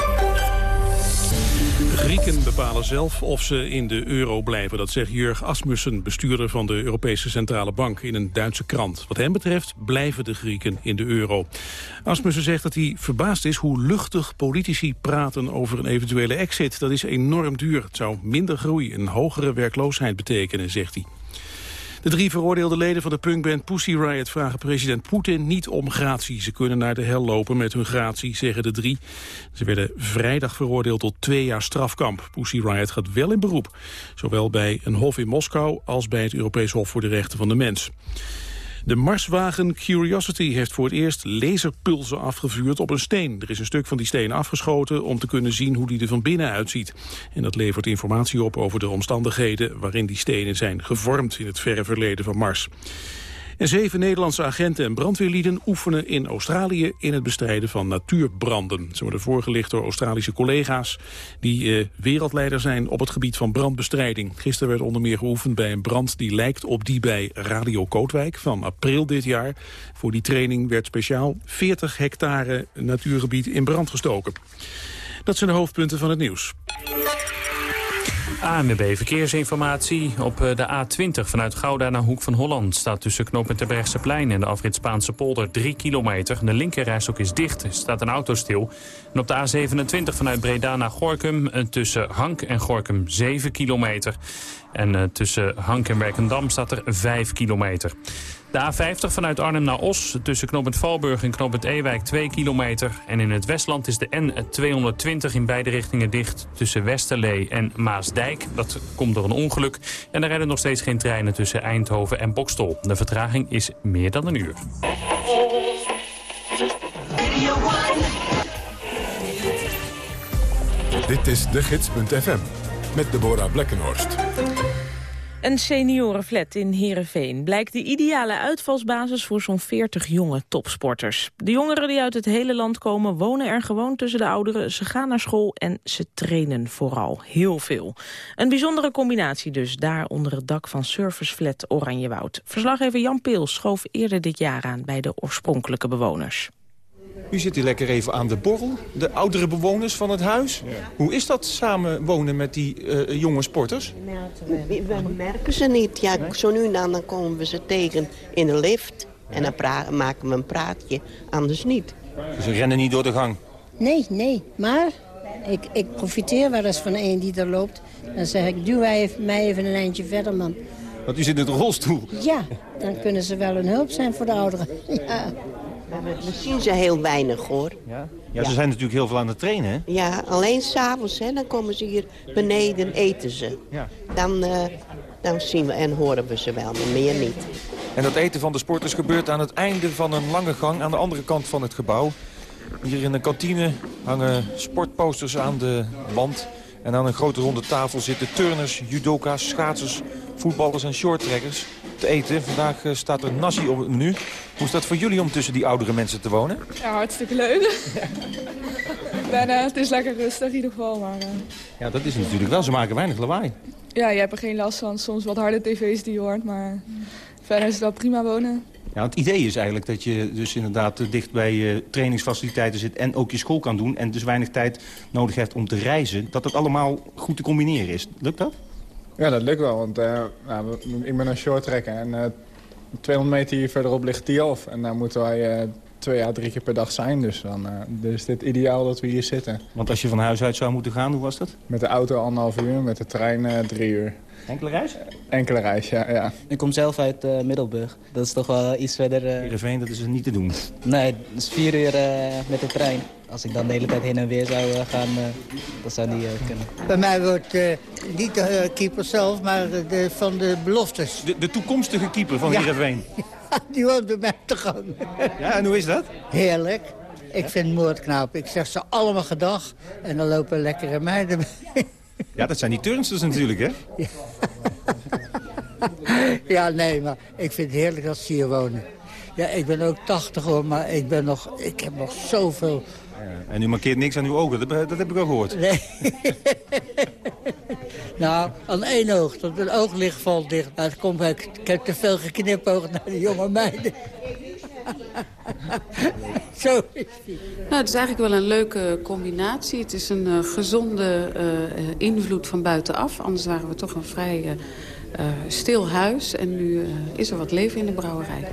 Grieken bepalen zelf of ze in de euro blijven. Dat zegt Jurg Asmussen, bestuurder van de Europese Centrale Bank... in een Duitse krant. Wat hem betreft blijven de Grieken in de euro. Asmussen zegt dat hij verbaasd is hoe luchtig politici praten... over een eventuele exit. Dat is enorm duur. Het zou minder groei en hogere werkloosheid betekenen, zegt hij. De drie veroordeelde leden van de punkband Pussy Riot vragen president Poetin niet om gratie. Ze kunnen naar de hel lopen met hun gratie, zeggen de drie. Ze werden vrijdag veroordeeld tot twee jaar strafkamp. Pussy Riot gaat wel in beroep. Zowel bij een hof in Moskou als bij het Europees Hof voor de Rechten van de Mens. De Marswagen Curiosity heeft voor het eerst laserpulsen afgevuurd op een steen. Er is een stuk van die steen afgeschoten om te kunnen zien hoe die er van binnen uitziet. En dat levert informatie op over de omstandigheden waarin die stenen zijn gevormd in het verre verleden van Mars. En zeven Nederlandse agenten en brandweerlieden oefenen in Australië in het bestrijden van natuurbranden. Ze worden voorgelicht door Australische collega's die eh, wereldleider zijn op het gebied van brandbestrijding. Gisteren werd onder meer geoefend bij een brand die lijkt op die bij Radio Kootwijk van april dit jaar. Voor die training werd speciaal 40 hectare natuurgebied in brand gestoken. Dat zijn de hoofdpunten van het nieuws. ANWB Verkeersinformatie. Op de A20 vanuit Gouda naar Hoek van Holland... staat tussen knooppunt Plein en de afrit Spaanse polder 3 kilometer. De linkerrijstok is dicht, staat een auto stil. En op de A27 vanuit Breda naar Gorkum... tussen Hank en Gorkum 7 kilometer. En uh, tussen Hank en Werkendam staat er 5 kilometer. De A50 vanuit Arnhem naar Os, tussen knooppunt Valburg en knooppunt Ewijk 2 kilometer. En in het Westland is de N220 in beide richtingen dicht tussen Westerlee en Maasdijk. Dat komt door een ongeluk. En er rijden nog steeds geen treinen tussen Eindhoven en Bokstol. De vertraging is meer dan een uur. Dit is de gids.fm met Deborah Blekkenhorst. Een seniorenflat in Heerenveen blijkt de ideale uitvalsbasis voor zo'n 40 jonge topsporters. De jongeren die uit het hele land komen wonen er gewoon tussen de ouderen. Ze gaan naar school en ze trainen vooral heel veel. Een bijzondere combinatie dus, daar onder het dak van Serviceflat Oranjewoud. Verslaggever Jan Peel schoof eerder dit jaar aan bij de oorspronkelijke bewoners. U zit hier lekker even aan de borrel, de oudere bewoners van het huis. Ja. Hoe is dat samen wonen met die uh, jonge sporters? We, we, merken ze niet. Ja, zo nu en dan, dan komen we ze tegen in de lift. En dan maken we een praatje, anders niet. Ze rennen niet door de gang? Nee, nee. Maar ik, ik profiteer wel eens van een die er loopt. Dan zeg ik, duw mij even een eindje verder, man. Want u zit in de rolstoel? Ja, dan kunnen ze wel een hulp zijn voor de ouderen. <laughs> Ja. We zien ze heel weinig, hoor. Ja? Ja, ze zijn natuurlijk heel veel aan het trainen, hè? Ja, alleen s'avonds, hè. Dan komen ze hier beneden, eten ze. Ja. Dan, uh, dan zien we en horen we ze wel, maar meer niet. En dat eten van de sporters gebeurt aan het einde van een lange gang... aan de andere kant van het gebouw. Hier in de kantine hangen sportposters aan de wand. En aan een grote ronde tafel zitten turners, judoka's, schaatsers, voetballers en shorttrekkers te eten. Vandaag eh, staat er nasi op het menu. Hoe is dat voor jullie om tussen die oudere mensen te wonen? Ja, hartstikke leuk. <laughs> En, eh, het is lekker rustig in ieder geval. Maar, eh, Ja, dat is natuurlijk wel. Ze maken weinig lawaai. ja, je hebt er geen last van. Soms wat harde tv's die je hoort, maar verder is het wel prima wonen. Ja, het idee is eigenlijk dat je dus inderdaad eh, dicht bij je trainingsfaciliteiten zit... en ook je school kan doen en dus weinig tijd nodig heeft om te reizen. Dat dat allemaal goed te combineren is. Lukt dat? Ja, dat lukt wel, want eh, nou, we- ik ben een short trekker en eh 200 meter hier verderop ligt Tialf. En daar moeten wij eh, twee à drie keer per dag zijn, dus dan eh, dus is dit ideaal dat we hier zitten. Want als je van huis uit zou moeten gaan, hoe was dat? Met de auto anderhalf uur, met de trein eh, drie uur. Enkele reis? Enkele reis, ja. ja. Ik kom zelf uit eh, Middelburg. Dat is toch wel iets verder... eh, Heerenveen, dat is er niet te doen. Nee, dat is vier uur eh, met de trein. Als ik dan de hele tijd heen en weer zou eh, gaan, eh, dat zou niet eh, kunnen. Bij mij wordt eh, niet de eh, keeper zelf, maar eh, de, van de beloftes. De, de toekomstige keeper van Ja. Heerenveen. <laughs> Die woont bij mij te gang. Ja, en hoe is dat? Heerlijk. Ik vind het moordknaap. Ik zeg ze allemaal gedag en dan lopen lekkere meiden mee. Ja, dat zijn die turnsters natuurlijk, hè? <laughs> Ja, nee, maar ik vind het heerlijk dat ze hier wonen. Ja, ik ben ook 80 hoor, maar ik, ben nog, ik heb nog zoveel... En u markeert niks aan uw ogen, dat, dat heb ik al gehoord. Nee. <laughs> nou, aan één oog, tot een ooglicht valt dicht. Nou, het komt, ik, ik heb te veel geknipoogd naar de jonge meiden. <laughs> Zo is die. Nou, het is eigenlijk wel een leuke combinatie. Het is een eh, gezonde eh, eh, invloed van buitenaf. Anders waren we toch een vrij eh, stil huis. En nu is er wat leven in de brouwerij.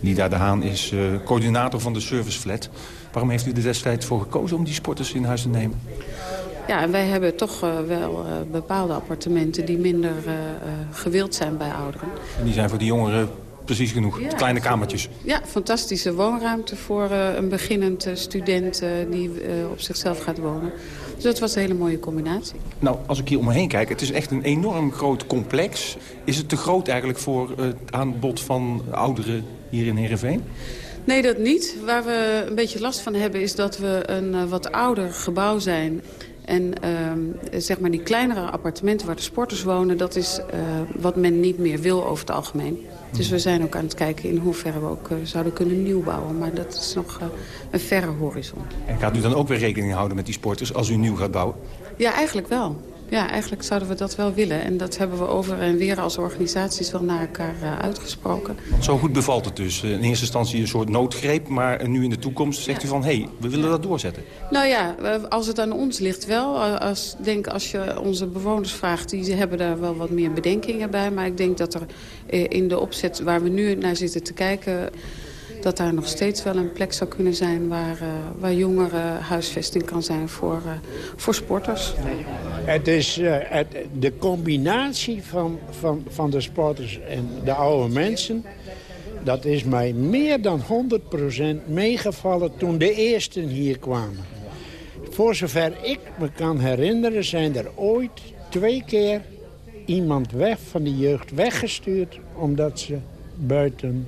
Nida de Haan is eh, coördinator van de serviceflat. Waarom heeft u er destijds voor gekozen om die sporters in huis te nemen? Ja, en wij hebben toch wel eh, bepaalde appartementen... die minder gewild zijn bij ouderen. En die zijn voor die jongeren precies genoeg. Ja. Kleine kamertjes. Ja, fantastische woonruimte voor eh, een beginnend eh, student... eh, die op zichzelf gaat wonen. Dus dat was een hele mooie combinatie. Nou, als ik hier om me heen kijk, het is echt een enorm groot complex. Is het te groot eigenlijk voor het aanbod van ouderen hier in Heerenveen? Nee, dat niet. Waar we een beetje last van hebben is dat we een wat ouder gebouw zijn. En ehm, zeg maar die kleinere appartementen waar de sporters wonen... dat is eh, wat men niet meer wil over het algemeen. Dus we zijn ook aan het kijken in hoeverre we ook eh, zouden kunnen nieuwbouwen. Maar dat is nog eh, een verre horizon. En gaat u dan ook weer rekening houden met die sporters als u nieuw gaat bouwen? Ja, eigenlijk wel. Ja, eigenlijk zouden we dat wel willen. En dat hebben we over en weer als organisaties wel naar elkaar eh, uitgesproken. Zo goed bevalt het dus. In eerste instantie een soort noodgreep, maar nu in de toekomst zegt u van... hé, hey, we willen dat doorzetten. Nou ja, als het aan ons ligt wel. Eh, Als, denk als je onze bewoners vraagt, die hebben daar wel wat meer bedenkingen bij. Maar ik denk dat er eh, in de opzet waar we nu naar zitten te kijken... dat daar nog steeds wel een plek zou kunnen zijn... waar, eh, waar jongeren huisvesting kan zijn voor, eh, voor sporters. Het is eh, de combinatie van, van, van de sporters en de oude mensen... dat is mij meer dan 100% meegevallen toen de eersten hier kwamen. Voor zover ik me kan herinneren zijn er ooit twee keer iemand weg van de jeugd weggestuurd... omdat ze buiten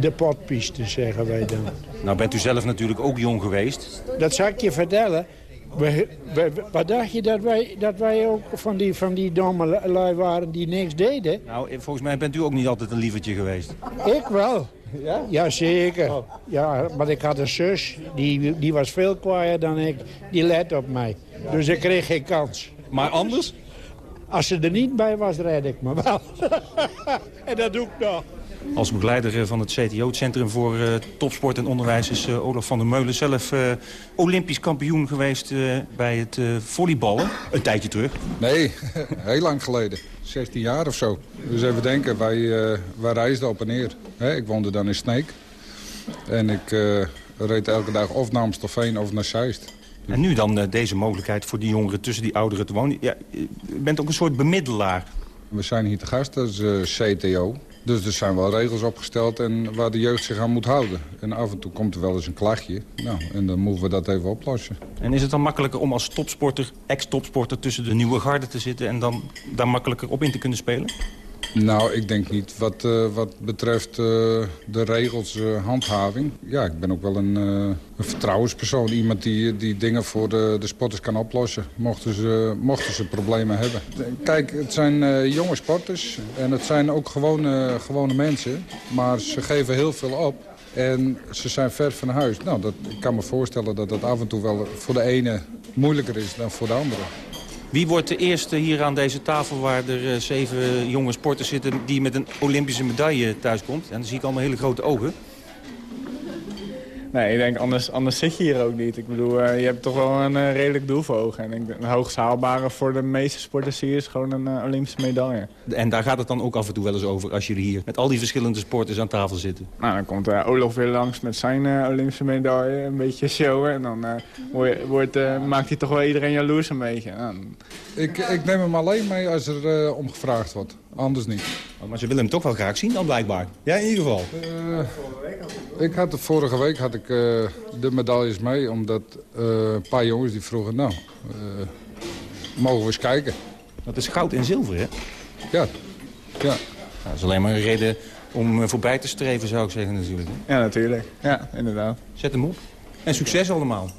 de potpiste, zeggen wij dan. Nou bent u zelf natuurlijk ook jong geweest. Dat zal ik je vertellen. We, wat dacht je dat wij, dat wij ook van die, van die domme lui waren die niks deden? Nou, volgens mij bent u ook niet altijd een lievertje geweest. Ik wel. Ja? Jazeker. Ja, maar ik had een zus, die, die was veel kwaaier dan ik. Die let op mij. Dus ik kreeg geen kans. Maar anders? Als ze er niet bij was, red ik me wel. <laughs> en dat doe ik nog. Als begeleider eh, van het CTO, het Centrum voor eh, Topsport en Onderwijs... is eh, Olaf van der Meulen zelf Olympisch kampioen geweest bij het volleyballen. Een tijdje terug. Nee, <laughs> heel lang geleden. 16 jaar of zo. Dus even denken, wij, wij reisden op en neer. Hè, ik woonde dan in Sneek. En ik reed elke dag of naar Amstelveen of naar Zeist. En nu dan deze mogelijkheid voor die jongeren tussen die ouderen te wonen. Ja, u bent ook een soort bemiddelaar. We zijn hier te gast, dat is eh, CTO. Dus er zijn wel regels opgesteld en waar de jeugd zich aan moet houden. En af en toe komt er wel eens een klachtje. Nou, en dan moeten we dat even oplossen. En is het dan makkelijker om als topsporter, ex-topsporter... tussen de nieuwe garde te zitten en dan daar makkelijker op in te kunnen spelen? Nou, ik denk niet. Wat, eh, wat betreft eh, de regels eh, handhaving. Ja, ik ben ook wel een, een vertrouwenspersoon. Iemand die, die dingen voor de, de sporters kan oplossen. Mochten ze, mochten ze problemen hebben. Kijk, het zijn jonge sporters. En het zijn ook gewone, gewone mensen. Maar ze geven heel veel op. En ze zijn ver van huis. Nou, dat, ik kan me voorstellen dat dat af en toe wel voor de ene moeilijker is dan voor de andere. Wie wordt de eerste hier aan deze tafel waar er eh, zeven jonge sporters zitten... die met een Olympische medaille thuiskomt? En dan zie ik allemaal hele grote ogen. Nee, ik denk, anders, anders zit je hier ook niet. Ik bedoel, eh, je hebt toch wel een eh, redelijk doel voor ogen. En ik een hoogst haalbare voor de meeste sporters hier is gewoon een eh, Olympische medaille. En daar gaat het dan ook af en toe wel eens over als jullie hier met al die verschillende sporters aan tafel zitten. Nou, dan komt Olaf weer langs met zijn Olympische medaille, een beetje showen. En dan eh, wordt, wordt, maakt hij toch wel iedereen jaloers een beetje. Nou, Ik, ik neem hem alleen mee als er eh, om gevraagd wordt. Anders niet. Oh, maar ze willen hem toch wel graag zien dan blijkbaar. Ja, in ieder geval. Eh, ik had de vorige week had ik eh, de medailles mee, omdat eh, een paar jongens die vroegen, nou, eh, mogen we eens kijken. Dat is goud en zilver, hè? Ja, ja. dat is alleen maar een reden om voorbij te streven, zou ik zeggen natuurlijk. Ja, natuurlijk. Ja, inderdaad. Zet hem op. En succes allemaal.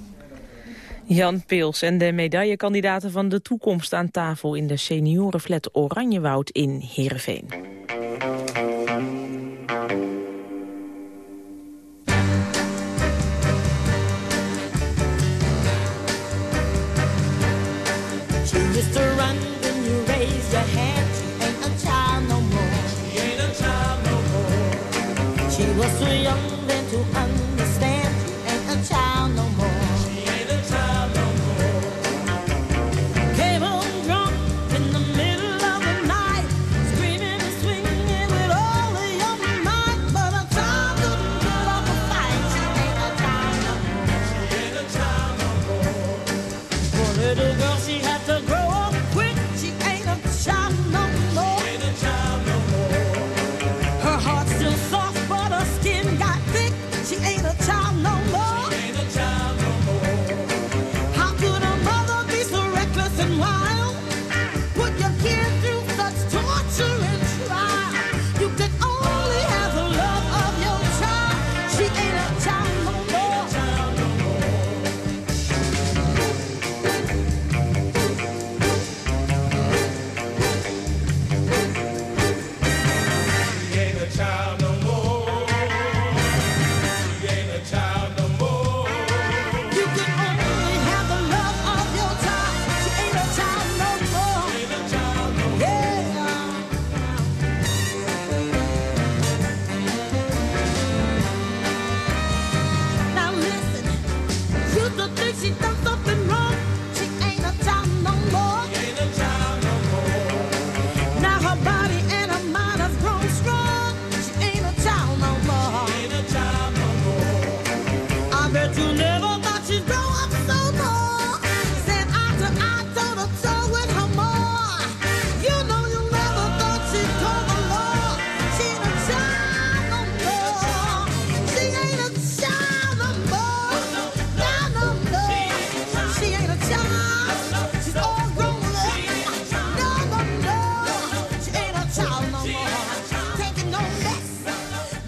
Jan Pils en de medaillekandidaten van de toekomst aan tafel... in de seniorenflat Oranjewoud in Heerenveen. She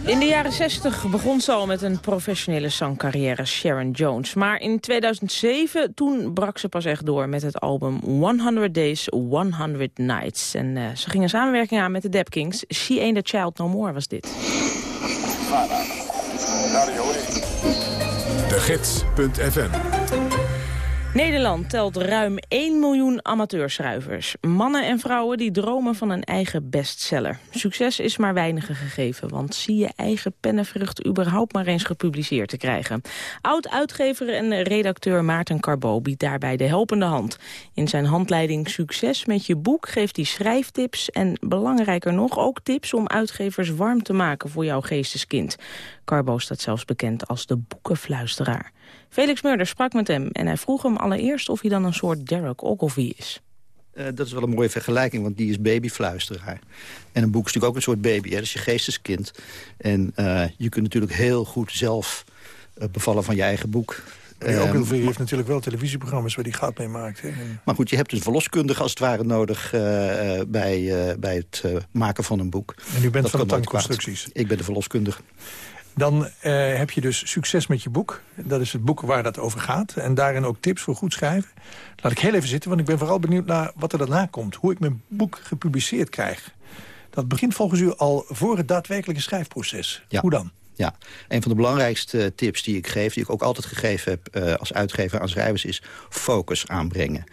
In de jaren 60 begon ze al met een professionele zangcarrière, Sharon Jones. Maar in 2007, toen brak ze pas echt door met het album 100 Days, 100 Nights. En eh, ze ging een samenwerking aan met de Dap Kings. She Ain't a Child No More was dit. De Gids.fm Nederland telt ruim 1 miljoen amateurschrijvers. Mannen en vrouwen die dromen van een eigen bestseller. Succes is maar weinigen gegeven, want zie je eigen pennenvrucht überhaupt maar eens gepubliceerd te krijgen. Oud-uitgever en redacteur Maarten Carbo biedt daarbij de helpende hand. In zijn handleiding Succes met je boek geeft hij schrijftips en belangrijker nog ook tips om uitgevers warm te maken voor jouw geesteskind. Carbo staat zelfs bekend als de boekenfluisteraar. Felix Murder sprak met hem en hij vroeg hem allereerst of hij dan een soort Derek Ogilvie is. Eh, dat is wel een mooie vergelijking, want die is babyfluisteraar. En een boek is natuurlijk ook een soort baby, hè? dat is je geesteskind. En eh, je kunt natuurlijk heel goed zelf eh, bevallen van je eigen boek. Ook Ehm, heel veel heeft natuurlijk wel televisieprogramma's waar die gaat mee maakt. Hè. Maar goed, je hebt een verloskundige als het ware nodig eh, eh, bij, eh, bij het eh, maken van een boek. En u bent Dat van de tankconstructies. Ik ben de verloskundige. Dan eh, heb je dus succes met je boek. Dat is het boek waar dat over gaat. En daarin ook tips voor goed schrijven. Laat ik heel even zitten, want ik ben vooral benieuwd naar wat er daarna komt. Hoe ik mijn boek gepubliceerd krijg. Dat begint volgens u al voor het daadwerkelijke schrijfproces. Ja. Hoe dan? Ja, een van de belangrijkste tips die ik geef... die ik ook altijd gegeven heb eh, als uitgever aan schrijvers... is focus aanbrengen.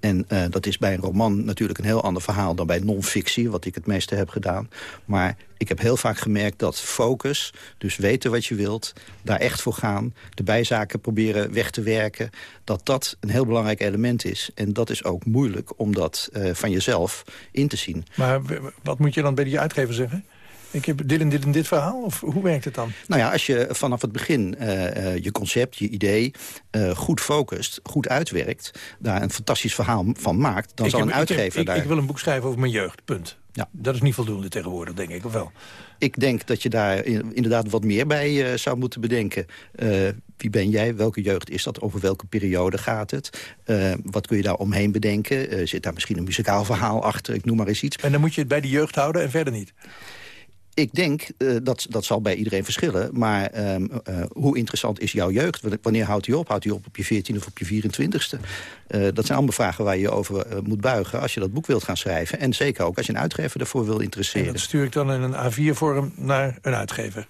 En eh, dat is bij een roman natuurlijk een heel ander verhaal... dan bij non-fictie, wat ik het meeste heb gedaan. Maar ik heb heel vaak gemerkt dat focus, dus weten wat je wilt... daar echt voor gaan, de bijzaken proberen weg te werken... dat dat een heel belangrijk element is. En dat is ook moeilijk om dat eh, van jezelf in te zien. Maar wat moet je dan bij die uitgever zeggen? Ik heb dit en dit en dit verhaal? Of hoe werkt het dan? Nou ja, als je vanaf het begin eh, eh, je concept, je idee eh, goed focust, goed uitwerkt... daar een fantastisch verhaal van maakt, dan Ik zal heb- een ik heb- uitgever ik, daar... ik wil een boek schrijven over mijn jeugd, punt. Ja. Dat is niet voldoende tegenwoordig, denk ik, of wel? Ik denk dat je daar in- inderdaad wat meer bij zou moeten bedenken. Wie ben jij? Welke jeugd is dat? Over welke periode gaat het? Wat kun je daar omheen bedenken? Zit daar misschien een muzikaal verhaal achter? Ik noem maar eens iets. En dan moet je het bij de jeugd houden en verder niet. Ik denk, eh, dat, dat zal bij iedereen verschillen... maar ehm, eh, hoe interessant is jouw jeugd? Wanneer houdt hij op? Houdt hij op op je 14 of op je 24ste? Eh, dat zijn allemaal vragen waar je je over moet buigen... als je dat boek wilt gaan schrijven. En zeker ook als je een uitgever ervoor wil En interesseren. dat stuur ik dan in een A4-vorm naar een uitgever.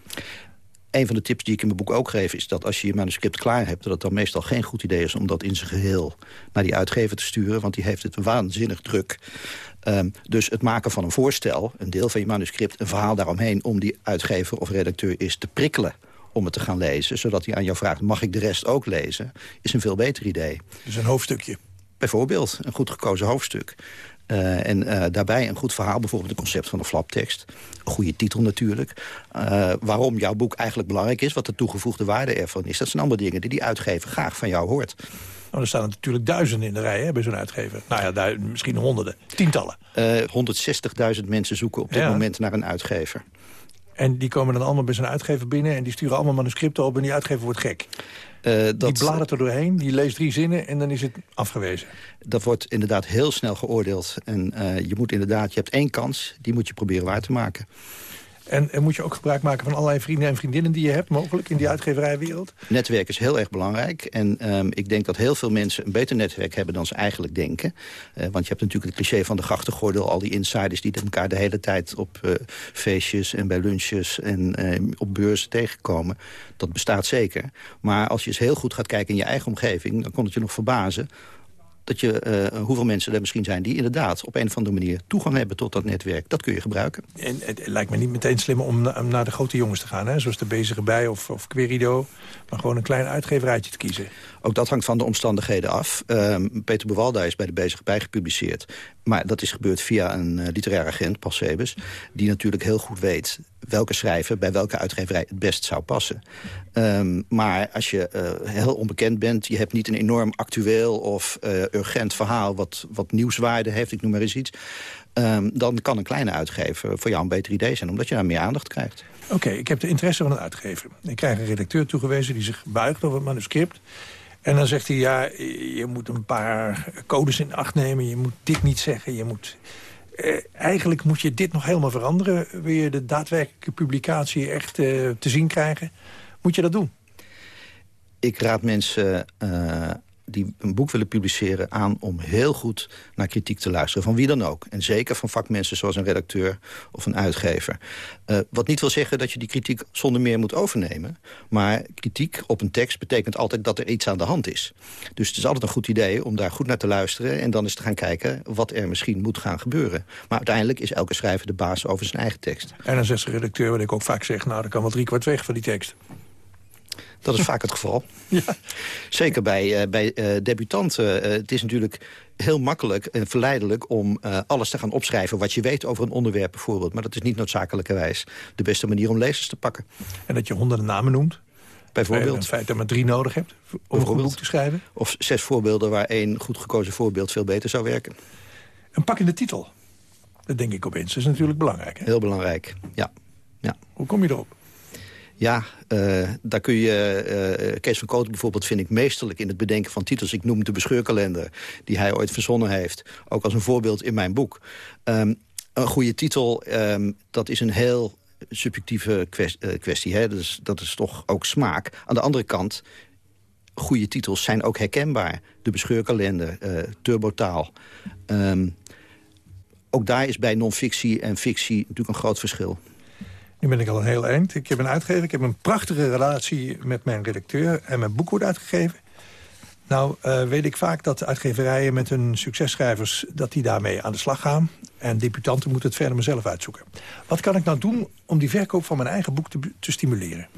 Een van de tips die ik in mijn boek ook geef... is dat als je je manuscript klaar hebt... dat het dan meestal geen goed idee is om dat in zijn geheel... naar die uitgever te sturen, want die heeft het waanzinnig druk. Ehm, dus het maken van een voorstel, een deel van je manuscript... een verhaal daaromheen om die uitgever of redacteur is te prikkelen om het te gaan lezen, zodat hij aan jou vraagt... mag ik de rest ook lezen, is een veel beter idee. Dus een hoofdstukje. Bijvoorbeeld, een goed gekozen hoofdstuk. Eh, en eh, daarbij een goed verhaal, bijvoorbeeld het concept van de flaptekst. Een goede titel natuurlijk. Eh, waarom jouw boek eigenlijk belangrijk is, wat de toegevoegde waarde ervan is. Dat zijn allemaal dingen die die uitgever graag van jou hoort. Nou, er staan er natuurlijk duizenden in de rij hè, bij zo'n uitgever. Nou ja, misschien honderden, tientallen. Eh 160.000 mensen zoeken op dit Ja. moment naar een uitgever. En die komen dan allemaal bij zo'n uitgever binnen... en die sturen allemaal manuscripten op en die uitgever wordt gek. Eh, Die dat, bladert er doorheen, die leest drie zinnen en dan is het afgewezen. dat wordt inderdaad heel snel geoordeeld. En eh, je moet inderdaad, je hebt één kans, die moet je proberen waar te maken. En, en moet je ook gebruik maken van allerlei vrienden en vriendinnen die je hebt... mogelijk in die uitgeverijwereld? Netwerk is heel erg belangrijk. En ehm, ik denk dat heel veel mensen een beter netwerk hebben dan ze eigenlijk denken. Eh, want je hebt natuurlijk het cliché van de grachtengordel. Al die insiders die elkaar de hele tijd op eh, feestjes en bij lunches en eh, op beurzen tegenkomen. Dat bestaat zeker. Maar als je eens heel goed gaat kijken in je eigen omgeving... dan kon het je nog verbazen dat je, eh, hoeveel mensen er misschien zijn... die inderdaad op een of andere manier toegang hebben tot dat netwerk. Dat kun je gebruiken. En het lijkt me niet meteen slim om, na- om naar de grote jongens te gaan. Hè? Zoals de Bezige Bij of, of Querido. Maar gewoon een klein uitgeverijtje te kiezen. Ook dat hangt van de omstandigheden af. Ehm, Peter Bewalda is bij de Bezige Bij gepubliceerd. Maar dat is gebeurd via een uh, literair agent, Paul Sebes... die natuurlijk heel goed weet welke schrijver bij welke uitgeverij het best zou passen. Um, maar als je uh, heel onbekend bent, je hebt niet een enorm actueel of uh, urgent verhaal... Wat, wat nieuwswaarde heeft, ik noem maar eens iets... Um, dan kan een kleine uitgever voor jou een beter idee zijn... omdat je daar meer aandacht krijgt. Oké, ik heb de interesse van een uitgever. Ik krijg een redacteur toegewezen die zich buigt over het manuscript... En dan zegt hij, ja, je moet een paar codes in acht nemen. Je moet dit niet zeggen. Je moet, eh, eigenlijk moet je dit nog helemaal veranderen. Wil je de daadwerkelijke publicatie echt eh, te zien krijgen? Moet je dat doen? Ik raad mensen uh, die een boek willen publiceren aan om heel goed naar kritiek te luisteren. Van wie dan ook. En zeker van vakmensen zoals een redacteur of een uitgever. Uh, wat niet wil zeggen dat je die kritiek zonder meer moet overnemen. Maar kritiek op een tekst betekent altijd dat er iets aan de hand is. Dus het is altijd een goed idee om daar goed naar te luisteren... en dan eens te gaan kijken wat er misschien moet gaan gebeuren. Maar uiteindelijk is elke schrijver de baas over zijn eigen tekst. En dan zegt de redacteur, wat ik ook vaak zeg... nou, dan kan wel drie kwart weg van die tekst. Dat is vaak het geval. <laughs> Ja. Zeker bij, uh, bij uh, debutanten. Uh, het is natuurlijk heel makkelijk en verleidelijk om alles te gaan opschrijven... wat je weet over een onderwerp bijvoorbeeld. Maar dat is niet noodzakelijkerwijs de beste manier om lezers te pakken. En dat je honderden namen noemt? Bijvoorbeeld. Het feit dat je maar drie nodig hebt om een goed boek te schrijven? Of zes voorbeelden waar één goed gekozen voorbeeld veel beter zou werken. Een pakkende titel. Dat denk ik opeens. Dat is natuurlijk belangrijk. Hè? Heel belangrijk, ja. ja. Hoe kom je erop? Ja, eh, daar kun je... eh, Kees van Kooten bijvoorbeeld vind ik meesterlijk in het bedenken van titels. Ik noem de bescheurkalender die hij ooit verzonnen heeft. Ook als een voorbeeld in mijn boek. Ehm, een goede titel, ehm, dat is een heel subjectieve eh, kwestie. Dat, is, toch ook smaak. Aan de andere kant, goede titels zijn ook herkenbaar. De bescheurkalender, eh turbotaal. Ehm, ook daar is bij non-fictie en fictie natuurlijk een groot verschil. Nu ben ik al een heel eind. Ik heb een uitgever. Ik heb een prachtige relatie met mijn redacteur. En mijn boek wordt uitgegeven. Nou eh, weet ik vaak dat uitgeverijen met hun successchrijvers... dat die daarmee aan de slag gaan. En debutanten moeten het verder maar zelf uitzoeken. Wat kan ik nou doen om die verkoop van mijn eigen boek te, te stimuleren?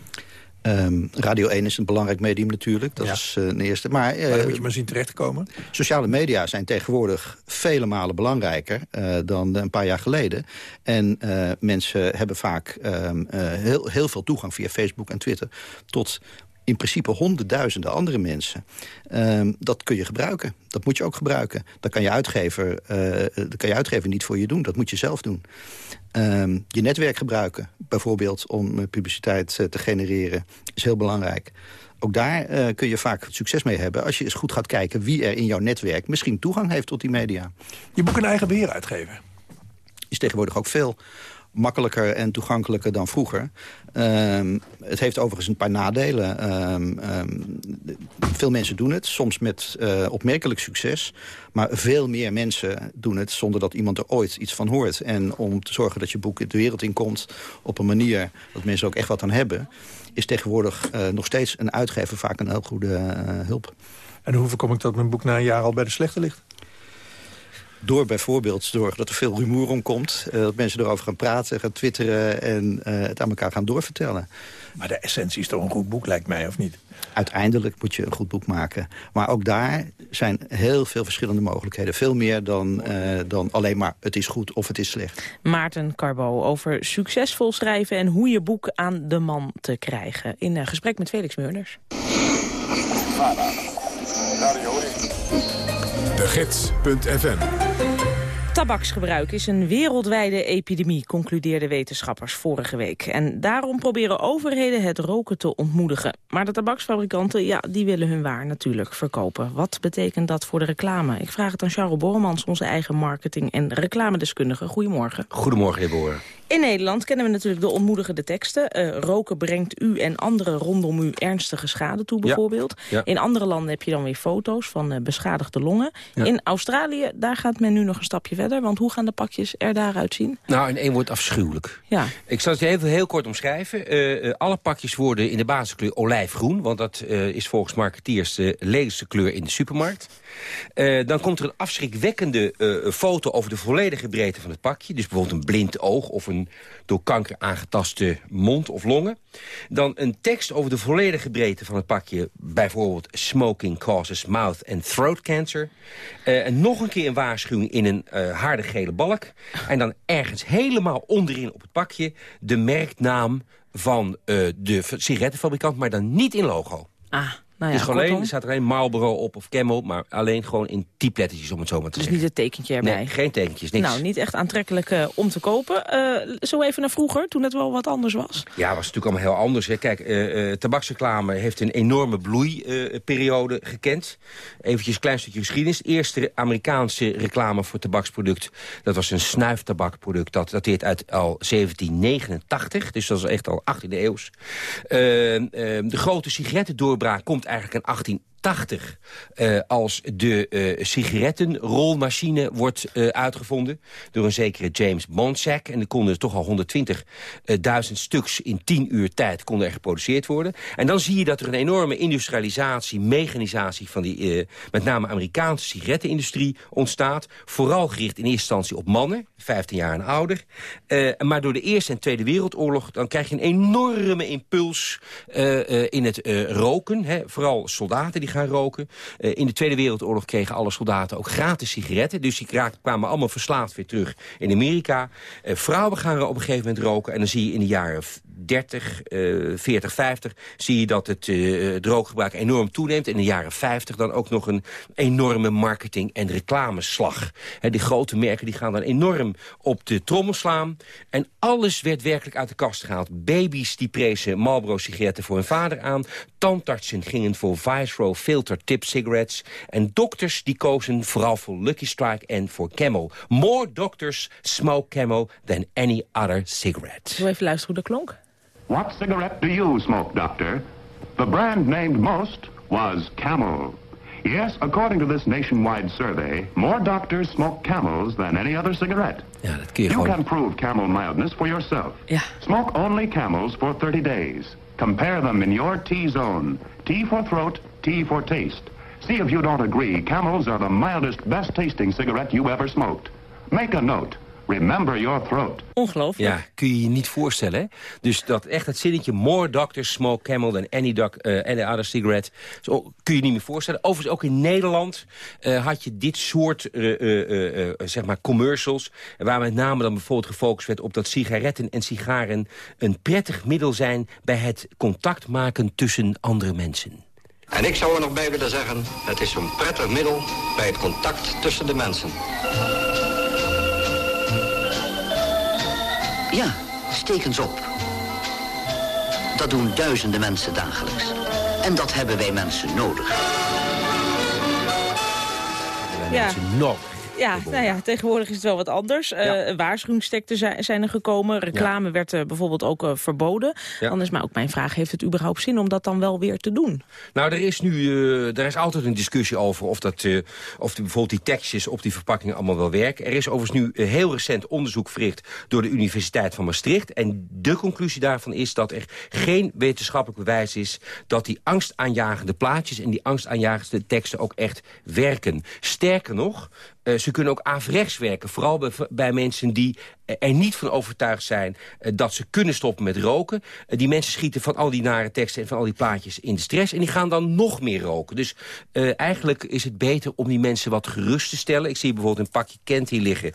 Ehm, Radio 1 is een belangrijk medium natuurlijk. Dat is eh, een eerste. Maar, Maar dan moet je maar zien terecht te komen. Sociale media zijn tegenwoordig vele malen belangrijker eh, dan een paar jaar geleden. En mensen hebben vaak ehm, eh, heel, heel veel toegang via Facebook en Twitter... tot in principe honderdduizenden andere mensen. Ehm, dat kun je gebruiken. Dat moet je ook gebruiken. Dat kan je uitgever, eh, dat kan je uitgever niet voor je doen. Dat moet je zelf doen. Ehm, je netwerk gebruiken, bijvoorbeeld om eh, publiciteit eh, te genereren, is heel belangrijk. Ook daar kun je vaak succes mee hebben als je eens goed gaat kijken wie er in jouw netwerk misschien toegang heeft tot die media. Je boek in eigen beheer uitgeven. Is tegenwoordig ook veel makkelijker en toegankelijker dan vroeger. Ehm, het heeft overigens een paar nadelen. Ehm, ehm, veel mensen doen het, soms met eh, opmerkelijk succes. Maar veel meer mensen doen het zonder dat iemand er ooit iets van hoort. En om te zorgen dat je boek de wereld in komt op een manier... dat mensen ook echt wat aan hebben... is tegenwoordig eh, nog steeds een uitgever vaak een heel goede eh, hulp. En hoe voorkom ik dat mijn boek na een jaar al bij de slechte ligt? Door bijvoorbeeld te zorgen dat er veel rumoer omkomt. Uh, dat mensen erover gaan praten, gaan twitteren en uh, het aan elkaar gaan doorvertellen. Maar de essentie is toch een goed boek, lijkt mij, of niet? Uiteindelijk moet je een goed boek maken. Maar ook daar zijn heel veel verschillende mogelijkheden. Veel meer dan, uh, dan alleen maar het is goed of het is slecht. Maarten Carbo over succesvol schrijven en hoe je boek aan de man te krijgen. In gesprek met Felix Meurders. Gids.fm Tabaksgebruik is een wereldwijde epidemie, concludeerden wetenschappers vorige week. En daarom proberen overheden het roken te ontmoedigen. Maar de tabaksfabrikanten, ja, die willen hun waar natuurlijk verkopen. Wat betekent dat voor de reclame? Ik vraag het aan Charles Borremans, onze eigen marketing- en reclamedeskundige. Goedemorgen. Goedemorgen, Deborah. In Nederland kennen we natuurlijk de ontmoedigende teksten. Uh, roken brengt u en anderen rondom u ernstige schade toe, bijvoorbeeld. Ja, ja. In andere landen heb je dan weer foto's van uh, beschadigde longen. Ja. In Australië, daar gaat men nu nog een stapje verder. Want hoe gaan de pakjes er daaruit zien? Nou, in één woord afschuwelijk. Ja. Ik zal het je even heel kort omschrijven. Uh, alle pakjes worden in de basiskleur olijfgroen. Want dat is volgens marketeers de lelijkste kleur in de supermarkt. Dan komt er een afschrikwekkende foto over de volledige breedte van het pakje. Dus bijvoorbeeld een blind oog of een door kanker aangetaste mond of longen. Dan een tekst over de volledige breedte van het pakje. Bijvoorbeeld smoking causes mouth and throat cancer. Uh, en nog een keer een waarschuwing in een harde gele balk. En dan ergens helemaal onderin op het pakje... de merknaam van de sigarettenfabrikant, maar dan niet in logo. Ah. Nou ja, dus alleen, er staat alleen Marlboro op of Camel, maar alleen gewoon in typlettertjes om het zo maar te dus zeggen. niet het tekentje erbij? Nee, geen tekentjes, niks. Nou, niet echt aantrekkelijk uh, om te kopen. Uh, zo even naar vroeger, toen het wel wat anders was. Ja, was natuurlijk allemaal heel anders. Hè. Kijk, uh, tabaksreclame heeft een enorme bloeiperiode gekend. Eventjes een klein stukje geschiedenis. Eerste Amerikaanse reclame voor tabaksproduct, dat was een snuiftabakproduct. Dat dateert uit al 1789, dus dat is echt al 18e eeuws. de grote sigarettendoorbraak komt eigenlijk in 1880 uh, als de uh, sigarettenrolmachine wordt uh, uitgevonden door een zekere James Bonsack. En er konden toch al 120.000 stuks in 10 uur tijd konden er geproduceerd worden. En dan zie je dat er een enorme industrialisatie, mechanisatie van die met name Amerikaanse sigarettenindustrie ontstaat. Vooral gericht in eerste instantie op mannen, 15 jaar en ouder. maar door de Eerste en Tweede Wereldoorlog dan krijg je een enorme impuls in het roken. Hè, vooral soldaten die gaan roken. Uh, in de Tweede Wereldoorlog kregen alle soldaten ook gratis sigaretten. Dus die kwamen allemaal verslaafd weer terug in Amerika. Uh, vrouwen gaan er op een gegeven moment roken. En dan zie je in de jaren 30, eh 40, 50... zie je dat het eh, drooggebruik enorm toeneemt. In de jaren 50 dan ook nog een enorme marketing- en reclameslag. Hè, die grote merken die gaan dan enorm op de trommel slaan. En alles werd werkelijk uit de kast gehaald. Baby's die prezen Marlboro-sigaretten voor hun vader aan. Tandartsen gingen voor Viceroy Filter Tip Cigarettes. En dokters die kozen vooral voor Lucky Strike en voor Camel. More doctors smoke Camel than any other cigarette. We even luisteren hoe dat klonk? What cigarette do you smoke, Doctor? The brand named most was Camel. Yes, according to this nationwide survey, more doctors smoke Camels than any other cigarette. Ja, dat kun je You can prove Camel mildness for yourself. Ja. Smoke only Camels for 30 days. Compare them in your T-zone. T for throat, T for taste. See if you don't agree, Camels are the mildest, best tasting cigarette you ever smoked. Make a note. Remember your throat. Ongelooflijk. Ja, kun je je niet voorstellen. Hè? Dus dat echt het zinnetje... more doctors smoke camel than any, doc, eh, any other cigarette. Zo kun je niet meer voorstellen. Overigens ook in Nederland eh, had je dit soort eh, eh, eh, eh, zeg maar commercials... waar met name dan bijvoorbeeld gefocust werd op dat sigaretten en sigaren... een prettig middel zijn bij het contact maken tussen andere mensen. En ik zou er nog bij willen zeggen, het is een prettig middel bij het contact tussen de mensen. Ja, steek eens op. Dat doen duizenden mensen dagelijks. En dat hebben wij mensen nodig. Ja. Mensen nodig. Ja, nou ja, tegenwoordig is het wel wat anders. Eh waarschuwingsteksten zijn, zijn er gekomen. Reclame werd eh, bijvoorbeeld ook eh, verboden. Ja. Dan is maar ook mijn vraag, heeft het überhaupt zin om dat dan wel weer te doen? Nou, er is nu er is altijd een discussie over of, dat, of die, bijvoorbeeld die tekstjes op die verpakkingen allemaal wel werken. Er is overigens nu heel recent onderzoek verricht door de Universiteit van Maastricht. En de conclusie daarvan is dat er geen wetenschappelijk bewijs is dat die angstaanjagende plaatjes en die angstaanjagende teksten ook echt werken. Sterker nog, ze kunnen ook averechts werken. Vooral bij, bij mensen die er niet van overtuigd zijn uh, dat ze kunnen stoppen met roken. Uh, die mensen schieten van al die nare teksten en van al die plaatjes in de stress. En die gaan dan nog meer roken. Dus eigenlijk is het beter om die mensen wat gerust te stellen. Ik zie bijvoorbeeld een pakje Kent hier liggen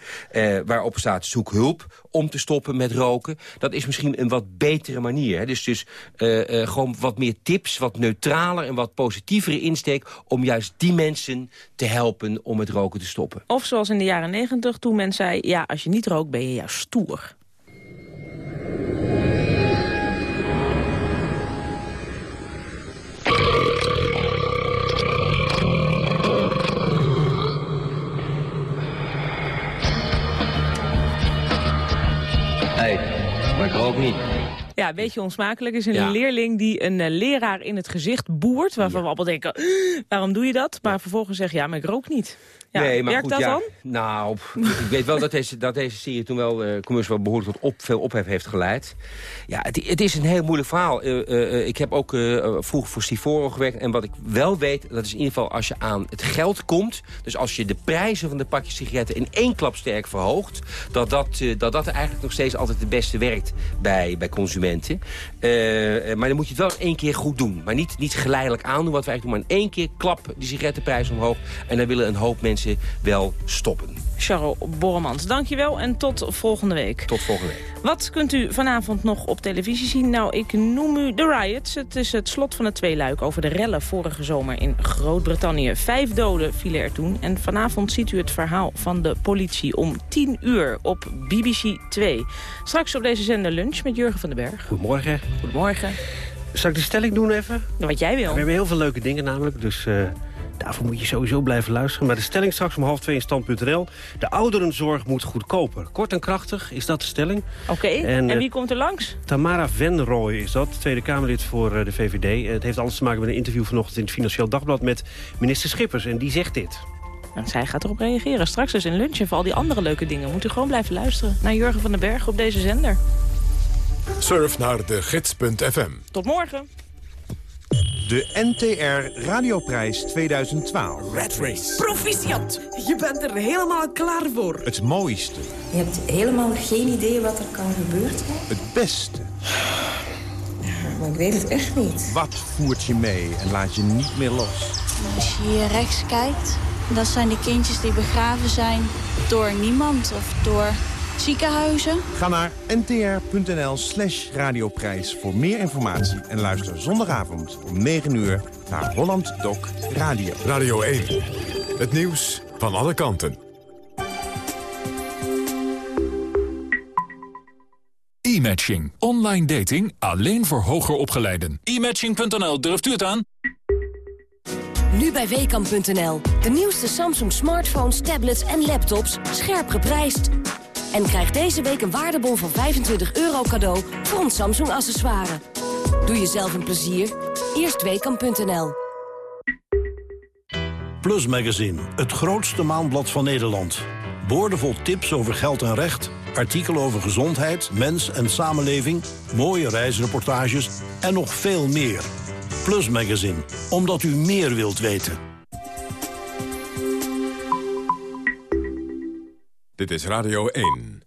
waarop staat zoek hulp om te stoppen met roken. Dat is misschien een wat betere manier. Hè? Dus, dus gewoon wat meer tips, wat neutraler en wat positievere insteek... om juist die mensen te helpen om met roken te stoppen. Of zoals in de jaren negentig toen men zei... ja, als je niet rookt ben je stoer. Hey, maar ik rook niet. Ja, een beetje onsmakelijk is een Ja. leerling die een uh, leraar in het gezicht boert... waarvan we allemaal denken, waarom doe je dat? Maar vervolgens zegt, ja, maar ik rook niet. Ja, nee, maar werkt goed, dat ja, dan? Nou, ik weet wel dat deze, dat deze serie toen wel uh, commercial wel behoorlijk tot op, veel ophef heeft geleid. Ja, het, het is een heel moeilijk verhaal. Uh, uh, ik heb ook vroeger voor Stivoro gewerkt. En wat ik wel weet, dat is in ieder geval als je aan het geld komt... dus als je de prijzen van de pakjes sigaretten in één klap sterk verhoogt... dat dat, dat, dat eigenlijk nog steeds altijd het beste werkt bij, bij consumenten. Maar dan moet je het wel in één keer goed doen. Maar niet, niet geleidelijk aandoen wat eigenlijk doen. Maar in één keer klap die sigarettenprijs omhoog. En dan willen een hoop mensen wel stoppen. Charles Borremans, dankjewel en tot volgende week. Tot volgende week. Wat kunt u vanavond nog op televisie zien? Nou, ik noem u The Riots. Het is het slot van het tweeluik over de rellen vorige zomer in Groot-Brittannië. Vijf doden vielen er toen. En vanavond ziet u het verhaal van de politie om 10 uur op BBC 2. Straks op deze zender lunch met Jurgen van den Berg. Goedemorgen. Goedemorgen. Zal ik de stelling doen even? Wat jij wil. We hebben heel veel leuke dingen namelijk, dus... Uh... Daarvoor moet je sowieso blijven luisteren. Maar de stelling straks om half twee in stand.nl. De ouderenzorg moet goedkoper. Kort en krachtig is dat de stelling. Oké, okay. en, en, wie komt er langs? Tamara Venrooy is dat, Tweede Kamerlid voor de VVD. Het heeft alles te maken met een interview vanochtend in het Financieel Dagblad... met minister Schippers en die zegt dit. En zij gaat erop reageren. Straks dus in lunch en voor al die andere leuke dingen... moet u gewoon blijven luisteren naar Jurgen van den Berg op deze zender. Surf naar de gids.fm. Tot morgen. De NTR Radioprijs 2012. Red Race. Proficiat. Je bent er helemaal klaar voor. Het mooiste. Je hebt helemaal geen idee wat er kan gebeuren. Het beste. Ja, maar ik weet het echt niet. Wat voert je mee en laat je niet meer los? Als je hier rechts kijkt, dat zijn de kindjes die begraven zijn door niemand of door Ziekenhuizen? Ga naar ntr.nl slash radioprijs voor meer informatie. En luister zondagavond om 9 uur naar Holland Doc Radio. Radio 1. Het nieuws van alle kanten. E-matching. Online dating alleen voor hoger opgeleiden. E-matching.nl, durft u het aan? Nu bij Weekamp.nl. De nieuwste Samsung smartphones, tablets en laptops scherp geprijsd. En krijg deze week een waardebon van 25 euro cadeau voor Samsung accessoire. Doe jezelf een plezier. Eerst Weekamp.nl. Plus Magazine, het grootste maandblad van Nederland. Boordevol tips over geld en recht, artikelen over gezondheid, mens en samenleving... mooie reisreportages en nog veel meer. Plus Magazine, omdat u meer wilt weten. Dit is Radio 1.